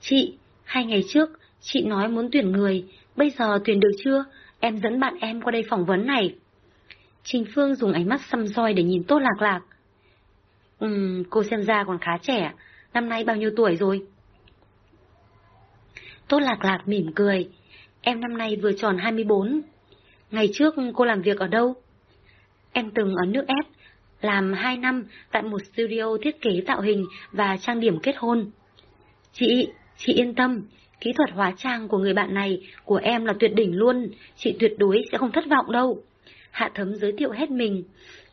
Chị, hai ngày trước, chị nói muốn tuyển người, bây giờ tuyển được chưa? Em dẫn bạn em qua đây phỏng vấn này. Trình Phương dùng ánh mắt xăm soi để nhìn Tốt Lạc Lạc. Ừm, cô xem ra còn khá trẻ, năm nay bao nhiêu tuổi rồi? Tốt Lạc Lạc mỉm cười. Em năm nay vừa tròn 24. Ngày trước cô làm việc ở đâu? Em từng ở nước ép, làm 2 năm tại một studio thiết kế tạo hình và trang điểm kết hôn. Chị, chị yên tâm, kỹ thuật hóa trang của người bạn này của em là tuyệt đỉnh luôn, chị tuyệt đối sẽ không thất vọng đâu. Hạ thấm giới thiệu hết mình.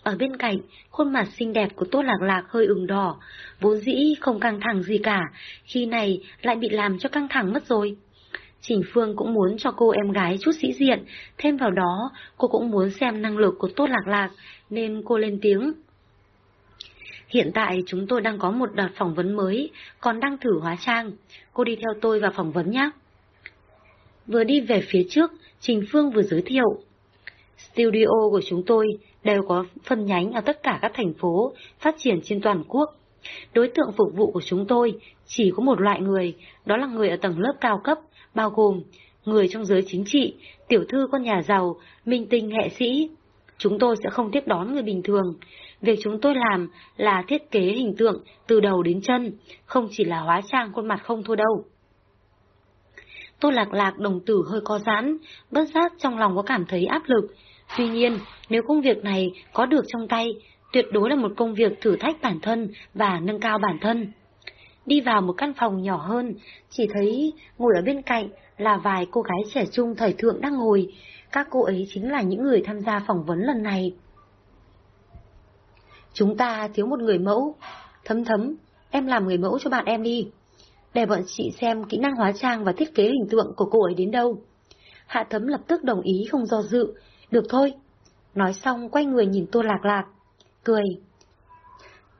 Ở bên cạnh, khuôn mặt xinh đẹp của Tô Lạc Lạc hơi ửng đỏ, vốn dĩ không căng thẳng gì cả, khi này lại bị làm cho căng thẳng mất rồi. Trình Phương cũng muốn cho cô em gái chút sĩ diện, thêm vào đó cô cũng muốn xem năng lực của Tốt Lạc Lạc, nên cô lên tiếng. Hiện tại chúng tôi đang có một đợt phỏng vấn mới, còn đang thử hóa trang. Cô đi theo tôi vào phỏng vấn nhé. Vừa đi về phía trước, Trình Phương vừa giới thiệu. Studio của chúng tôi đều có phân nhánh ở tất cả các thành phố, phát triển trên toàn quốc. Đối tượng phục vụ của chúng tôi chỉ có một loại người, đó là người ở tầng lớp cao cấp, bao gồm người trong giới chính trị, tiểu thư con nhà giàu, minh tinh hệ sĩ. Chúng tôi sẽ không tiếp đón người bình thường. Việc chúng tôi làm là thiết kế hình tượng từ đầu đến chân, không chỉ là hóa trang khuôn mặt không thôi đâu. Tô lạc lạc đồng tử hơi co giãn, bất giác trong lòng có cảm thấy áp lực. Tuy nhiên, nếu công việc này có được trong tay, tuyệt đối là một công việc thử thách bản thân và nâng cao bản thân. Đi vào một căn phòng nhỏ hơn, chỉ thấy ngồi ở bên cạnh là vài cô gái trẻ trung thời thượng đang ngồi. Các cô ấy chính là những người tham gia phỏng vấn lần này. Chúng ta thiếu một người mẫu. Thấm thấm, em làm người mẫu cho bạn em đi. Để bọn chị xem kỹ năng hóa trang và thiết kế hình tượng của cô ấy đến đâu. Hạ thấm lập tức đồng ý không do dự. Được thôi. Nói xong quay người nhìn tô lạc lạc. Cười.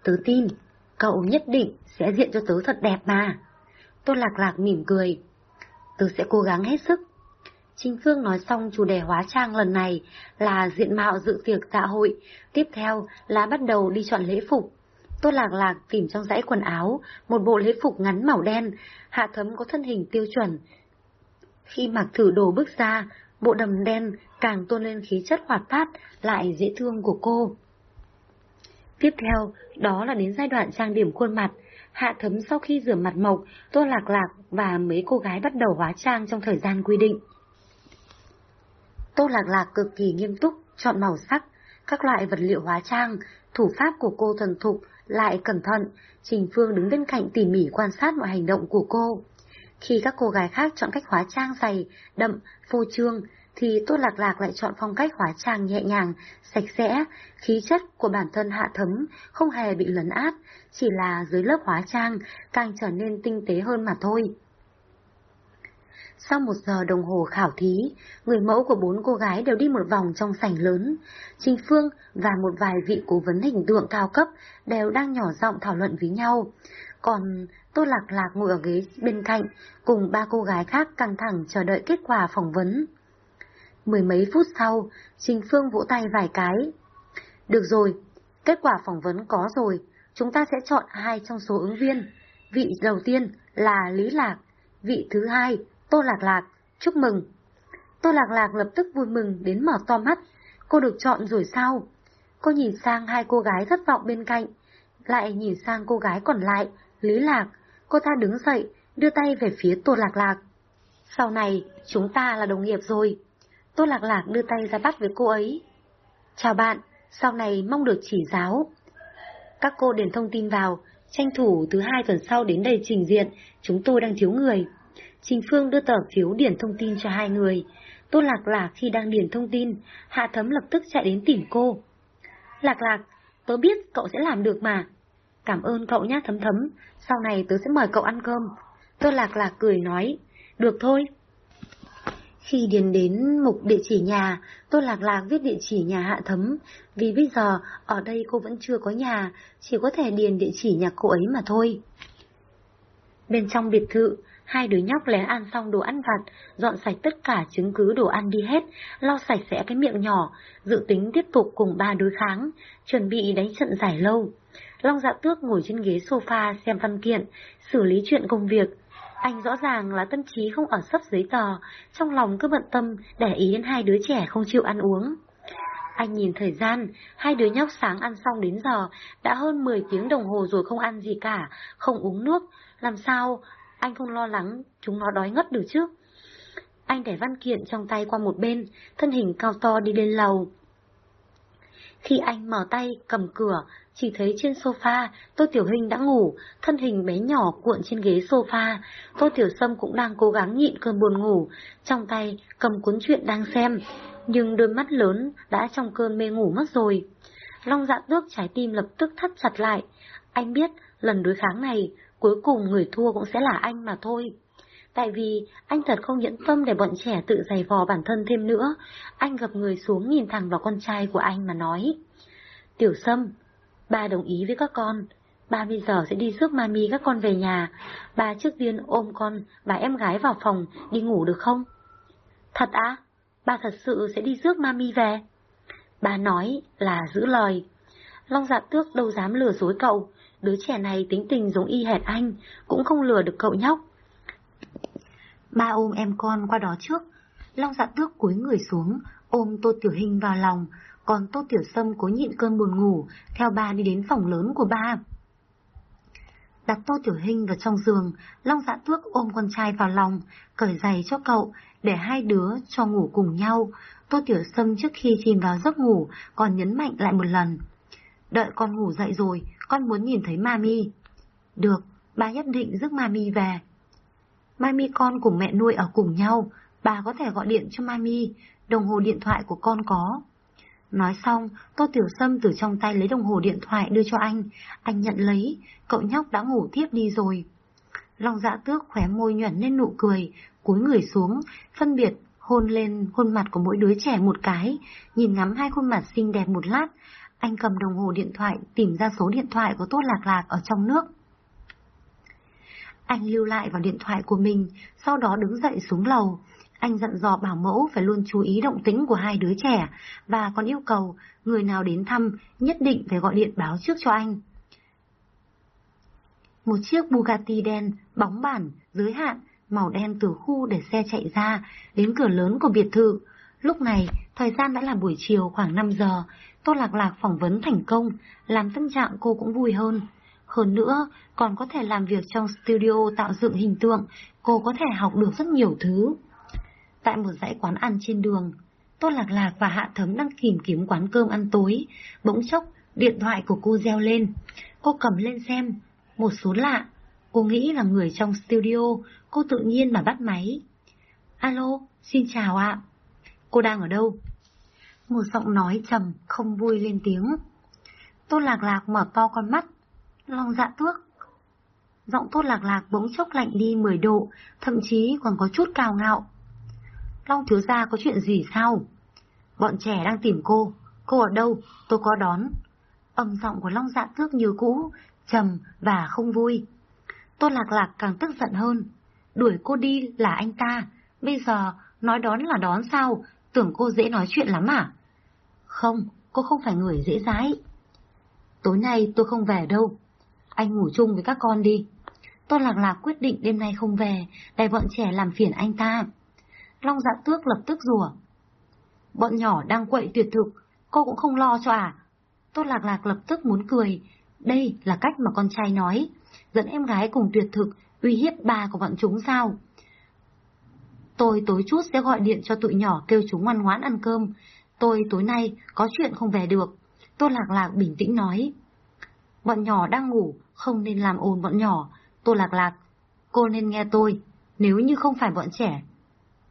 Tớ tin, cậu nhất định sẽ diện cho tớ thật đẹp mà. Tôi lạc lạc mỉm cười. Tớ sẽ cố gắng hết sức. Trinh Phương nói xong chủ đề hóa trang lần này là diện mạo dự tiệc dạ hội, tiếp theo là bắt đầu đi chọn lễ phục. Tô Lạc Lạc tìm trong dãy quần áo một bộ lễ phục ngắn màu đen, hạ thấm có thân hình tiêu chuẩn. Khi mặc thử đồ bước ra, bộ đầm đen càng tôn lên khí chất hoạt bát lại dễ thương của cô. Tiếp theo, đó là đến giai đoạn trang điểm khuôn mặt. Hạ thấm sau khi rửa mặt mộc, Tô Lạc Lạc và mấy cô gái bắt đầu hóa trang trong thời gian quy định. Tô Lạc Lạc cực kỳ nghiêm túc, chọn màu sắc, các loại vật liệu hóa trang, thủ pháp của cô thuần thục, lại cẩn thận, Trình Phương đứng bên cạnh tỉ mỉ quan sát mọi hành động của cô. Khi các cô gái khác chọn cách hóa trang dày, đậm, phô trương, thì Tô Lạc Lạc lại chọn phong cách hóa trang nhẹ nhàng, sạch sẽ, khí chất của bản thân hạ thấm, không hề bị lấn át, chỉ là dưới lớp hóa trang càng trở nên tinh tế hơn mà thôi. Sau một giờ đồng hồ khảo thí, người mẫu của bốn cô gái đều đi một vòng trong sảnh lớn. Trình Phương và một vài vị cố vấn hình tượng cao cấp đều đang nhỏ giọng thảo luận với nhau. Còn Tô Lạc Lạc ngồi ở ghế bên cạnh, cùng ba cô gái khác căng thẳng chờ đợi kết quả phỏng vấn. Mười mấy phút sau, Trình Phương vỗ tay vài cái. Được rồi, kết quả phỏng vấn có rồi, chúng ta sẽ chọn hai trong số ứng viên. Vị đầu tiên là Lý Lạc, vị thứ hai Tô Lạc Lạc, chúc mừng. Tô Lạc Lạc lập tức vui mừng đến mở to mắt. Cô được chọn rồi sao? Cô nhìn sang hai cô gái thất vọng bên cạnh, lại nhìn sang cô gái còn lại, Lý Lạc. Cô ta đứng dậy, đưa tay về phía Tô Lạc Lạc. Sau này, chúng ta là đồng nghiệp rồi. Tô Lạc Lạc đưa tay ra bắt với cô ấy. Chào bạn, sau này mong được chỉ giáo. Các cô điền thông tin vào, tranh thủ thứ hai tuần sau đến đây trình diện, chúng tôi đang thiếu người. Trình Phương đưa tờ phiếu điền thông tin cho hai người. Tô Lạc Lạc khi đang điền thông tin, Hạ Thấm lập tức chạy đến tìm cô. Lạc Lạc, tớ biết cậu sẽ làm được mà. Cảm ơn cậu nhá Thấm Thấm, sau này tớ sẽ mời cậu ăn cơm. Tô Lạc Lạc cười nói, được thôi. Khi điền đến mục địa chỉ nhà, Tô Lạc Lạc viết địa chỉ nhà Hạ Thấm, vì bây giờ ở đây cô vẫn chưa có nhà, chỉ có thể điền địa chỉ nhà cô ấy mà thôi. Bên trong biệt thự, hai đứa nhóc lén ăn xong đồ ăn vặt, dọn sạch tất cả chứng cứ đồ ăn đi hết, lau sạch sẽ cái miệng nhỏ, dự tính tiếp tục cùng ba đối kháng, chuẩn bị đánh trận giải lâu. Long dạ tước ngồi trên ghế sofa xem văn kiện, xử lý chuyện công việc. Anh rõ ràng là tâm trí không ở sấp giấy tờ, trong lòng cứ bận tâm để ý đến hai đứa trẻ không chịu ăn uống. Anh nhìn thời gian, hai đứa nhóc sáng ăn xong đến giờ, đã hơn 10 tiếng đồng hồ rồi không ăn gì cả, không uống nước. Làm sao anh không lo lắng chúng nó đói ngất được chứ? Anh để văn kiện trong tay qua một bên, thân hình cao to đi lên lầu. Khi anh mở tay cầm cửa, chỉ thấy trên sofa, Tô Tiểu Hình đã ngủ, thân hình bé nhỏ cuộn trên ghế sofa. Tô Tiểu Sâm cũng đang cố gắng nhịn cơn buồn ngủ, trong tay cầm cuốn truyện đang xem, nhưng đôi mắt lớn đã trong cơn mê ngủ mất rồi. Long dạ tước trái tim lập tức thắt chặt lại. Anh biết lần đối kháng này, cuối cùng người thua cũng sẽ là anh mà thôi. Tại vì anh thật không nhẫn tâm để bọn trẻ tự giày vò bản thân thêm nữa. Anh gặp người xuống nhìn thẳng vào con trai của anh mà nói. Tiểu Sâm, ba đồng ý với các con. Ba bây giờ sẽ đi rước mami các con về nhà. Ba trước tiên ôm con và em gái vào phòng đi ngủ được không? Thật á? Ba thật sự sẽ đi rước mami về. Ba nói là giữ lời. Long dạ tước đâu dám lừa dối cậu. Đứa trẻ này tính tình giống y hệt anh, cũng không lừa được cậu nhóc. Ba ôm em con qua đó trước. Long dạ tước cúi người xuống, ôm Tô Tiểu Hình vào lòng, còn Tô Tiểu Sâm cố nhịn cơn buồn ngủ, theo ba đi đến phòng lớn của ba. Đặt Tô Tiểu Hình vào trong giường, Long Dạ Tước ôm con trai vào lòng, cởi giày cho cậu, để hai đứa cho ngủ cùng nhau. Tô Tiểu Sâm trước khi chìm vào giấc ngủ, còn nhấn mạnh lại một lần. Đợi con ngủ dậy rồi, con muốn nhìn thấy Mami. Được, ba nhất định rước Mami về. Mami con cùng mẹ nuôi ở cùng nhau, bà có thể gọi điện cho Mami, đồng hồ điện thoại của con có. Nói xong, Tô Tiểu Sâm từ trong tay lấy đồng hồ điện thoại đưa cho anh. Anh nhận lấy, cậu nhóc đã ngủ thiếp đi rồi. Long dạ tước khóe môi nhuẩn lên nụ cười, cúi người xuống, phân biệt, hôn lên khuôn mặt của mỗi đứa trẻ một cái, nhìn ngắm hai khuôn mặt xinh đẹp một lát. Anh cầm đồng hồ điện thoại tìm ra số điện thoại của Tốt Lạc Lạc ở trong nước. Anh lưu lại vào điện thoại của mình, sau đó đứng dậy xuống lầu. Anh dặn dò bảo mẫu phải luôn chú ý động tĩnh của hai đứa trẻ, và còn yêu cầu người nào đến thăm nhất định phải gọi điện báo trước cho anh. Một chiếc Bugatti đen, bóng bản, giới hạn, màu đen từ khu để xe chạy ra, đến cửa lớn của biệt thự. Lúc này, thời gian đã là buổi chiều khoảng 5 giờ, Tô Lạc Lạc phỏng vấn thành công, làm tâm trạng cô cũng vui hơn. Hơn nữa, còn có thể làm việc trong studio tạo dựng hình tượng, cô có thể học được rất nhiều thứ. Tại một dãy quán ăn trên đường, Tô Lạc Lạc và Hạ Thấm đang tìm kiếm quán cơm ăn tối. Bỗng chốc, điện thoại của cô reo lên. Cô cầm lên xem, một số lạ. Cô nghĩ là người trong studio, cô tự nhiên mà bắt máy. Alo, xin chào ạ. Cô đang ở đâu? Một giọng nói trầm, không vui lên tiếng. Tô Lạc Lạc mở to con mắt, lòng dạ tước. Giọng Tô Lạc Lạc bỗng chốc lạnh đi 10 độ, thậm chí còn có chút cao ngạo. Long thiếu gia có chuyện gì sao? Bọn trẻ đang tìm cô. Cô ở đâu? Tôi có đón. Âm giọng của Long dạ tước như cũ, trầm và không vui. Tôn Lạc Lạc càng tức giận hơn. Đuổi cô đi là anh ta. Bây giờ nói đón là đón sao? Tưởng cô dễ nói chuyện lắm à? Không, cô không phải người dễ dãi. Tối nay tôi không về đâu. Anh ngủ chung với các con đi. Tôn Lạc Lạc quyết định đêm nay không về, để bọn trẻ làm phiền anh ta. Long dạ tước lập tức rủa. Bọn nhỏ đang quậy tuyệt thực, cô cũng không lo cho à? Tốt Lạc Lạc lập tức muốn cười. Đây là cách mà con trai nói. Dẫn em gái cùng tuyệt thực, uy hiếp bà của bọn chúng sao? Tôi tối chút sẽ gọi điện cho tụi nhỏ kêu chúng ngoan ngoãn ăn cơm. Tôi tối nay có chuyện không về được. Tô Lạc Lạc bình tĩnh nói. Bọn nhỏ đang ngủ, không nên làm ồn bọn nhỏ. Tô Lạc Lạc, cô nên nghe tôi. Nếu như không phải bọn trẻ,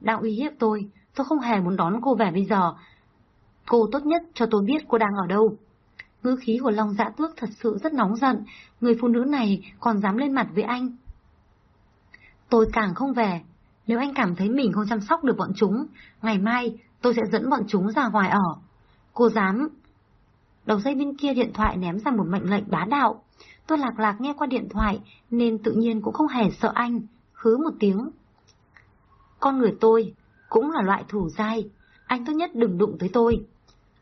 đang uy hiếp tôi, tôi không hề muốn đón cô về bây giờ. Cô tốt nhất cho tôi biết cô đang ở đâu. Ngữ khí của Long Dạ Tước thật sự rất nóng giận, người phụ nữ này còn dám lên mặt với anh. Tôi càng không về, nếu anh cảm thấy mình không chăm sóc được bọn chúng, ngày mai tôi sẽ dẫn bọn chúng ra ngoài ở. Cô dám... Đầu dây bên kia điện thoại ném ra một mệnh lệnh bá đạo. Tôi lạc lạc nghe qua điện thoại nên tự nhiên cũng không hề sợ anh, hứ một tiếng. Con người tôi cũng là loại thủ dai, anh tốt nhất đừng đụng tới tôi.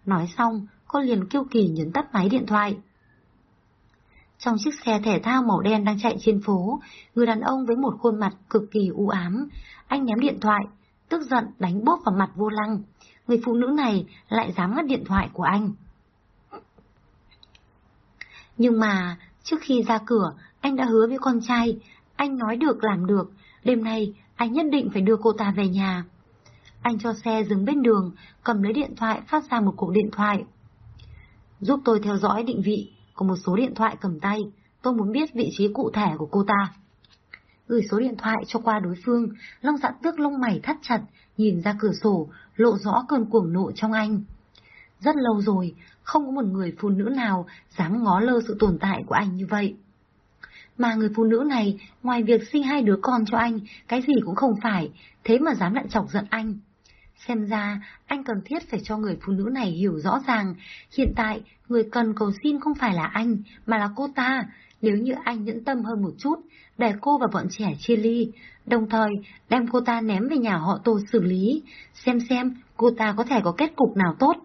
Nói xong, cô liền kêu kỳ nhấn tắt máy điện thoại. Trong chiếc xe thể thao màu đen đang chạy trên phố, người đàn ông với một khuôn mặt cực kỳ u ám, anh ném điện thoại, tức giận đánh bốp vào mặt vô lăng. Người phụ nữ này lại dám ngắt điện thoại của anh. Nhưng mà, trước khi ra cửa, anh đã hứa với con trai, anh nói được làm được, đêm nay anh nhất định phải đưa cô ta về nhà. Anh cho xe dừng bên đường, cầm lấy điện thoại phát ra một cuộc điện thoại. Giúp tôi theo dõi định vị của một số điện thoại cầm tay, tôi muốn biết vị trí cụ thể của cô ta. Gửi số điện thoại cho qua đối phương, Long dạ tước lông mày thắt chặt, nhìn ra cửa sổ, lộ rõ cơn cuồng nộ trong anh. Rất lâu rồi, không có một người phụ nữ nào dám ngó lơ sự tồn tại của anh như vậy. Mà người phụ nữ này, ngoài việc sinh hai đứa con cho anh, cái gì cũng không phải, thế mà dám lại chọc giận anh. Xem ra, anh cần thiết phải cho người phụ nữ này hiểu rõ ràng, hiện tại, người cần cầu xin không phải là anh, mà là cô ta. Nếu như anh nhẫn tâm hơn một chút, để cô và bọn trẻ chia ly, đồng thời đem cô ta ném về nhà họ tô xử lý, xem xem cô ta có thể có kết cục nào tốt.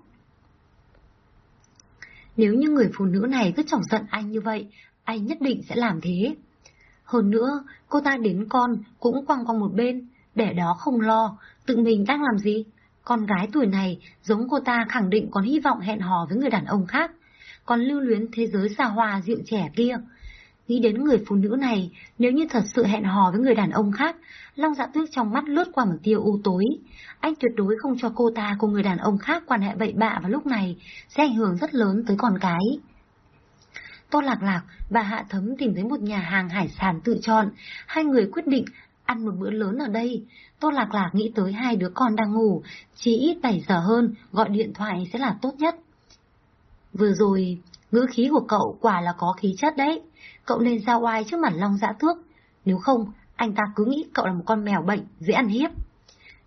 Nếu như người phụ nữ này cứ chọc giận anh như vậy, anh nhất định sẽ làm thế. Hơn nữa, cô ta đến con cũng quăng qua một bên, để đó không lo, tự mình đang làm gì? Con gái tuổi này giống cô ta khẳng định còn hy vọng hẹn hò với người đàn ông khác, còn lưu luyến thế giới xa hoa dịu trẻ kia. Nghĩ đến người phụ nữ này, nếu như thật sự hẹn hò với người đàn ông khác, Long dạ tuyết trong mắt lướt qua một tia u tối. Anh tuyệt đối không cho cô ta cùng người đàn ông khác quan hệ bậy bạ vào lúc này, sẽ ảnh hưởng rất lớn tới con cái. Tô Lạc Lạc và Hạ Thấm tìm thấy một nhà hàng hải sản tự chọn, hai người quyết định ăn một bữa lớn ở đây. Tô Lạc Lạc nghĩ tới hai đứa con đang ngủ, chỉ ít 7 giờ hơn, gọi điện thoại sẽ là tốt nhất. Vừa rồi, ngữ khí của cậu quả là có khí chất đấy. Cậu nên ra oai trước mặt Long Dã Thước. Nếu không, anh ta cứ nghĩ cậu là một con mèo bệnh, dễ ăn hiếp.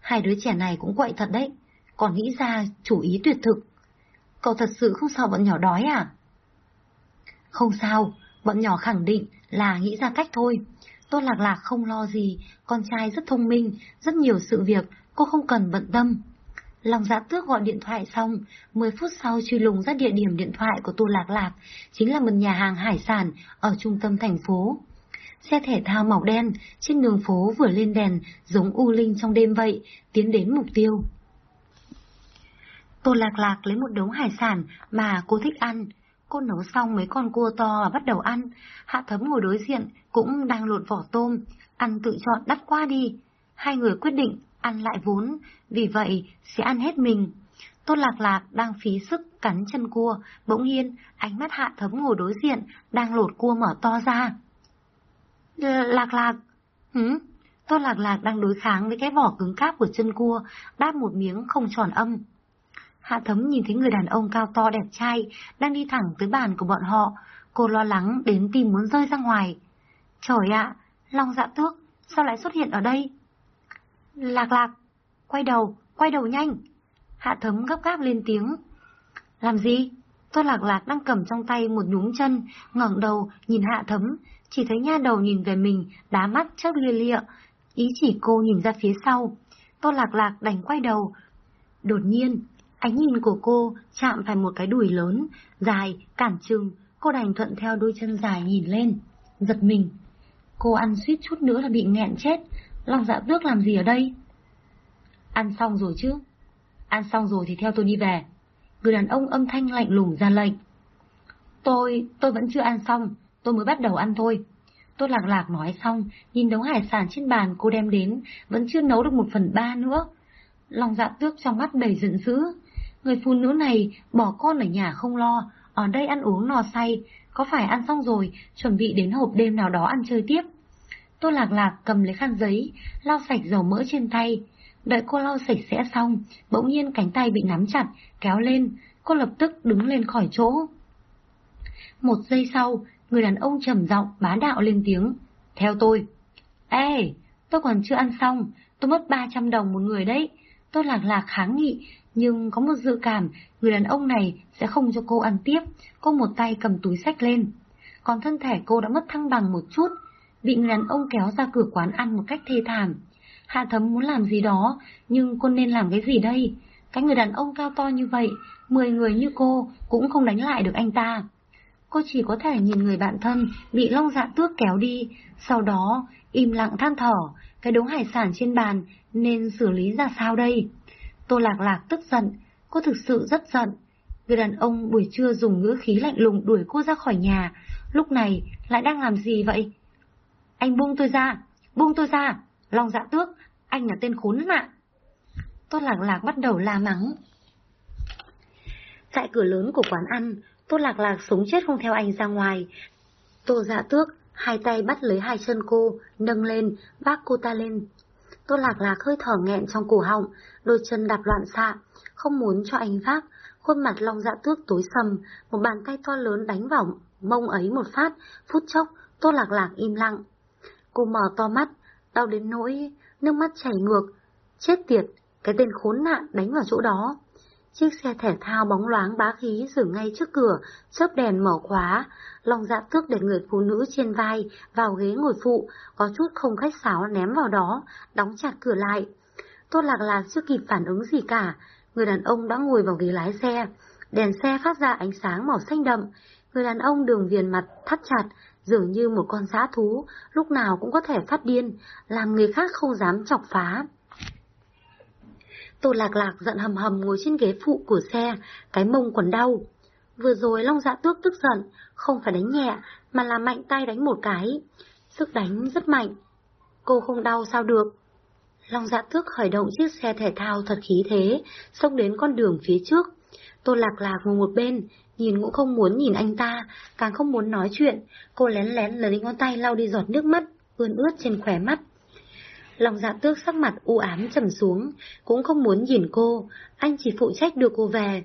Hai đứa trẻ này cũng quậy thật đấy, còn nghĩ ra chủ ý tuyệt thực. Cậu thật sự không sợ bọn nhỏ đói à? Không sao, bọn nhỏ khẳng định là nghĩ ra cách thôi. Tôn Lạc Lạc không lo gì, con trai rất thông minh, rất nhiều sự việc, cô không cần bận tâm. Lòng dạ tước gọi điện thoại xong, 10 phút sau truy lùng ra địa điểm điện thoại của Tôn Lạc Lạc, chính là một nhà hàng hải sản ở trung tâm thành phố. Xe thể thao màu đen trên đường phố vừa lên đèn, giống u linh trong đêm vậy, tiến đến mục tiêu. Tô Lạc Lạc lấy một đống hải sản mà cô thích ăn, Cô nấu xong mấy con cua to và bắt đầu ăn. Hạ thấm ngồi đối diện, cũng đang lột vỏ tôm. Ăn tự chọn đắt quá đi. Hai người quyết định ăn lại vốn, vì vậy sẽ ăn hết mình. Tốt lạc lạc đang phí sức cắn chân cua, bỗng nhiên ánh mắt hạ thấm ngồi đối diện, đang lột cua mở to ra. Ờ, lạc lạc, hứ? Tốt lạc lạc đang đối kháng với cái vỏ cứng cáp của chân cua, đáp một miếng không tròn âm. Hạ thấm nhìn thấy người đàn ông cao to đẹp trai đang đi thẳng tới bàn của bọn họ. Cô lo lắng đến tìm muốn rơi ra ngoài. Trời ạ, Long dạ tước, sao lại xuất hiện ở đây? Lạc lạc, quay đầu, quay đầu nhanh. Hạ thấm gấp gáp lên tiếng. Làm gì? Tôi lạc lạc đang cầm trong tay một nhúng chân, ngẩng đầu nhìn hạ thấm, chỉ thấy nha đầu nhìn về mình, đá mắt chớp lia lịa, ý chỉ cô nhìn ra phía sau. Tôi lạc lạc đành quay đầu. Đột nhiên, Ánh nhìn của cô chạm phải một cái đùi lớn, dài, cản trừng, cô đành thuận theo đôi chân dài nhìn lên, giật mình. Cô ăn suýt chút nữa là bị nghẹn chết, lòng dạ tước làm gì ở đây? Ăn xong rồi chứ? Ăn xong rồi thì theo tôi đi về. Người đàn ông âm thanh lạnh lùng ra lệnh. Tôi, tôi vẫn chưa ăn xong, tôi mới bắt đầu ăn thôi. Tôi lạc lạc nói xong, nhìn đống hải sản trên bàn cô đem đến, vẫn chưa nấu được một phần ba nữa. Lòng dạ tước trong mắt đầy giận dữ. Người phụ nữ này bỏ con ở nhà không lo, ở đây ăn uống no say, có phải ăn xong rồi, chuẩn bị đến hộp đêm nào đó ăn chơi tiếp. tôi lạc lạc cầm lấy khăn giấy, lau sạch dầu mỡ trên tay. Đợi cô lau sạch sẽ xong, bỗng nhiên cánh tay bị nắm chặt, kéo lên, cô lập tức đứng lên khỏi chỗ. Một giây sau, người đàn ông trầm giọng bá đạo lên tiếng. Theo tôi. Ê, tôi còn chưa ăn xong, tôi mất 300 đồng một người đấy. Tôi lạc lạc kháng nghị, nhưng có một dự cảm người đàn ông này sẽ không cho cô ăn tiếp. Cô một tay cầm túi sách lên. còn thân thể cô đã mất thăng bằng một chút, bị người đàn ông kéo ra cửa quán ăn một cách thê thảm. Hạ thấm muốn làm gì đó, nhưng cô nên làm cái gì đây? Cái người đàn ông cao to như vậy, mười người như cô cũng không đánh lại được anh ta. Cô chỉ có thể nhìn người bạn thân bị long dạ tước kéo đi, sau đó im lặng than thở, cái đống hải sản trên bàn nên xử lý ra sao đây? Tô Lạc Lạc tức giận, cô thực sự rất giận. Người đàn ông buổi trưa dùng ngữ khí lạnh lùng đuổi cô ra khỏi nhà, lúc này lại đang làm gì vậy? Anh buông tôi ra, buông tôi ra, Long dạ tước, anh là tên khốn nạn. Tô Lạc Lạc bắt đầu la mắng. Tại cửa lớn của quán ăn, Tô Lạc Lạc sống chết không theo anh ra ngoài. Tô dạ tước, hai tay bắt lấy hai chân cô, nâng lên, vác cô ta lên. Tô Lạc Lạc hơi thở nghẹn trong cổ họng, đôi chân đạp loạn xạ, không muốn cho anh vác. Khuôn mặt Long dạ tước tối sầm, một bàn tay to lớn đánh vào mông ấy một phát, phút chốc, Tô Lạc Lạc im lặng. Cô mở to mắt, đau đến nỗi, nước mắt chảy ngược. Chết tiệt, cái tên khốn nạn đánh vào chỗ đó. Chiếc xe thể thao bóng loáng bá khí dừng ngay trước cửa, chớp đèn mở khóa. Lòng dạ tước để người phụ nữ trên vai vào ghế ngồi phụ, có chút không khách sáo ném vào đó, đóng chặt cửa lại. Tốt lạc lạc chưa kịp phản ứng gì cả, người đàn ông đã ngồi vào ghế lái xe. Đèn xe phát ra ánh sáng màu xanh đậm, người đàn ông đường viền mặt thắt chặt, dường như một con dã thú, lúc nào cũng có thể phát điên, làm người khác không dám chọc phá. Tô Lạc Lạc giận hầm hầm ngồi trên ghế phụ của xe, cái mông còn đau. Vừa rồi Long Dạ Tước tức giận, không phải đánh nhẹ, mà là mạnh tay đánh một cái. Sức đánh rất mạnh. Cô không đau sao được. Long Dạ Tước khởi động chiếc xe thể thao thật khí thế, xông đến con đường phía trước. Tô Lạc Lạc ngồi một bên, nhìn cũng không muốn nhìn anh ta, càng không muốn nói chuyện. Cô lén lén lấy ngón tay lau đi giọt nước mắt, ươn ướt trên khóe mắt. Lòng dạ tước sắc mặt u ám trầm xuống, cũng không muốn nhìn cô, anh chỉ phụ trách đưa cô về.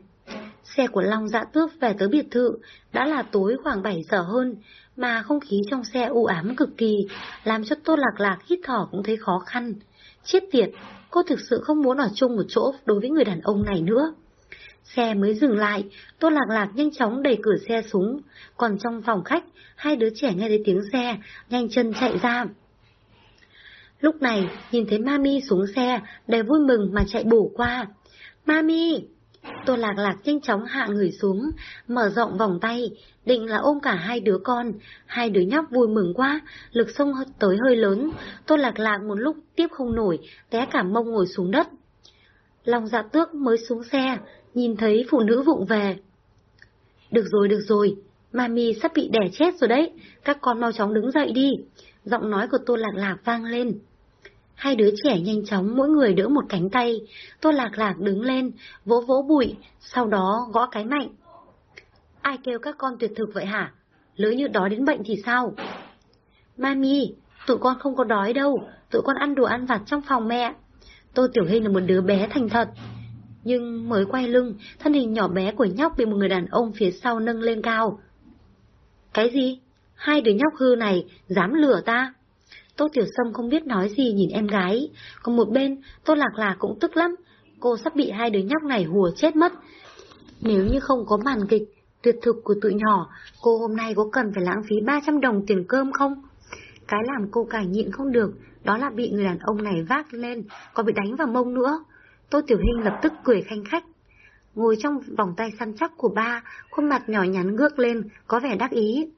Xe của Long dạ tước về tới biệt thự, đã là tối khoảng 7 giờ hơn, mà không khí trong xe u ám cực kỳ, làm cho Tô Lạc Lạc hít thở cũng thấy khó khăn. Chết tiệt, cô thực sự không muốn ở chung một chỗ đối với người đàn ông này nữa. Xe mới dừng lại, Tô Lạc Lạc nhanh chóng đẩy cửa xe xuống, còn trong phòng khách, hai đứa trẻ nghe thấy tiếng xe, nhanh chân chạy ra. Lúc này, nhìn thấy Mami xuống xe, đầy vui mừng mà chạy bổ qua. Mami! Tô Lạc Lạc nhanh chóng hạ người xuống, mở rộng vòng tay, định là ôm cả hai đứa con. Hai đứa nhóc vui mừng quá, lực sông tới hơi lớn. Tô Lạc Lạc một lúc tiếp không nổi, té cả mông ngồi xuống đất. Lòng dạ tước mới xuống xe, nhìn thấy phụ nữ vụng về. Được rồi, được rồi, Mami sắp bị đẻ chết rồi đấy, các con mau chóng đứng dậy đi. Giọng nói của Tô Lạc Lạc vang lên. Hai đứa trẻ nhanh chóng mỗi người đỡ một cánh tay, Tô Lạc Lạc đứng lên, vỗ vỗ bụi, sau đó gõ cái mạnh. Ai kêu các con tuyệt thực vậy hả? Lỡ như đói đến bệnh thì sao? Mami, tụi con không có đói đâu, tụi con ăn đồ ăn vặt trong phòng mẹ. Tô Tiểu Hình là một đứa bé thành thật. Nhưng mới quay lưng, thân hình nhỏ bé của nhóc bị một người đàn ông phía sau nâng lên cao. Cái gì? Hai đứa nhóc hư này dám lừa ta? Tô Tiểu Sâm không biết nói gì nhìn em gái, còn một bên, Tô Lạc Lạc cũng tức lắm, cô sắp bị hai đứa nhóc này hùa chết mất. Nếu như không có màn kịch, tuyệt thực của tụi nhỏ, cô hôm nay có cần phải lãng phí 300 đồng tiền cơm không? Cái làm cô cải nhịn không được, đó là bị người đàn ông này vác lên, còn bị đánh vào mông nữa. Tô Tiểu Hinh lập tức cười khanh khách. Ngồi trong vòng tay săn chắc của ba, khuôn mặt nhỏ nhắn ngước lên, có vẻ đắc ý.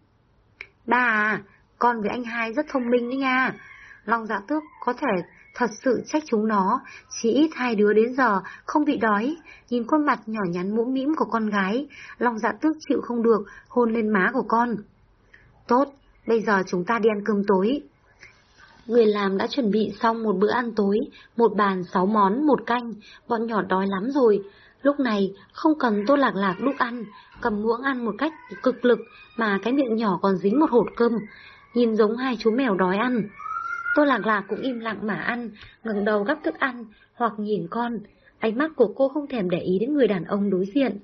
Ba à, con với anh hai rất thông minh đấy nha. Long dạ tước có thể thật sự trách chúng nó, chỉ ít hai đứa đến giờ không bị đói. Nhìn khuôn mặt nhỏ nhắn mũm mĩm của con gái, Long dạ tước chịu không được, hôn lên má của con. Tốt, bây giờ chúng ta đi ăn cơm tối. Người làm đã chuẩn bị xong một bữa ăn tối, một bàn sáu món, một canh, bọn nhỏ đói lắm rồi. Lúc này, không cần tô lạc lạc đúc ăn, cầm muỗng ăn một cách cực lực mà cái miệng nhỏ còn dính một hột cơm nhìn giống hai chú mèo đói ăn. Tô Lạc Lạc cũng im lặng mà ăn, ngẩng đầu gắp thức ăn, hoặc nhìn con. Ánh mắt của cô không thèm để ý đến người đàn ông đối diện.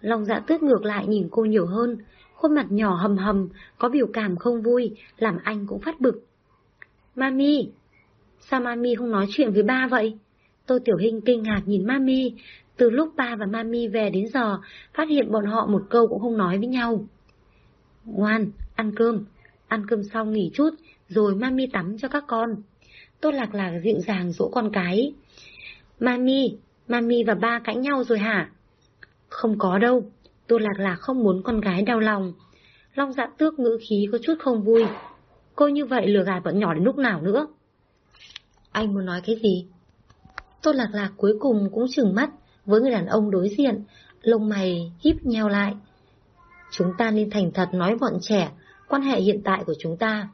Lòng dạ tước ngược lại nhìn cô nhiều hơn, khuôn mặt nhỏ hầm hầm, có biểu cảm không vui, làm anh cũng phát bực. Mami! Sao Mami không nói chuyện với ba vậy? Tô Tiểu Hình kinh ngạc nhìn Mami, từ lúc ba và Mami về đến giờ, phát hiện bọn họ một câu cũng không nói với nhau. Ngoan, ăn cơm. Ăn cơm xong nghỉ chút, rồi mami tắm cho các con. Tốt lạc lạc dịu dàng dỗ con cái. Mami, mami và ba cãi nhau rồi hả? Không có đâu, Tô Lạc Lạc không muốn con gái đau lòng. Long dạ tước ngữ khí có chút không vui. Cô như vậy lừa gạt bọn nhỏ đến lúc nào nữa? Anh muốn nói cái gì? Tô Lạc Lạc cuối cùng cũng chừng mắt với người đàn ông đối diện, lông mày híp nheo lại. Chúng ta nên thành thật nói bọn trẻ, quan hệ hiện tại của chúng ta.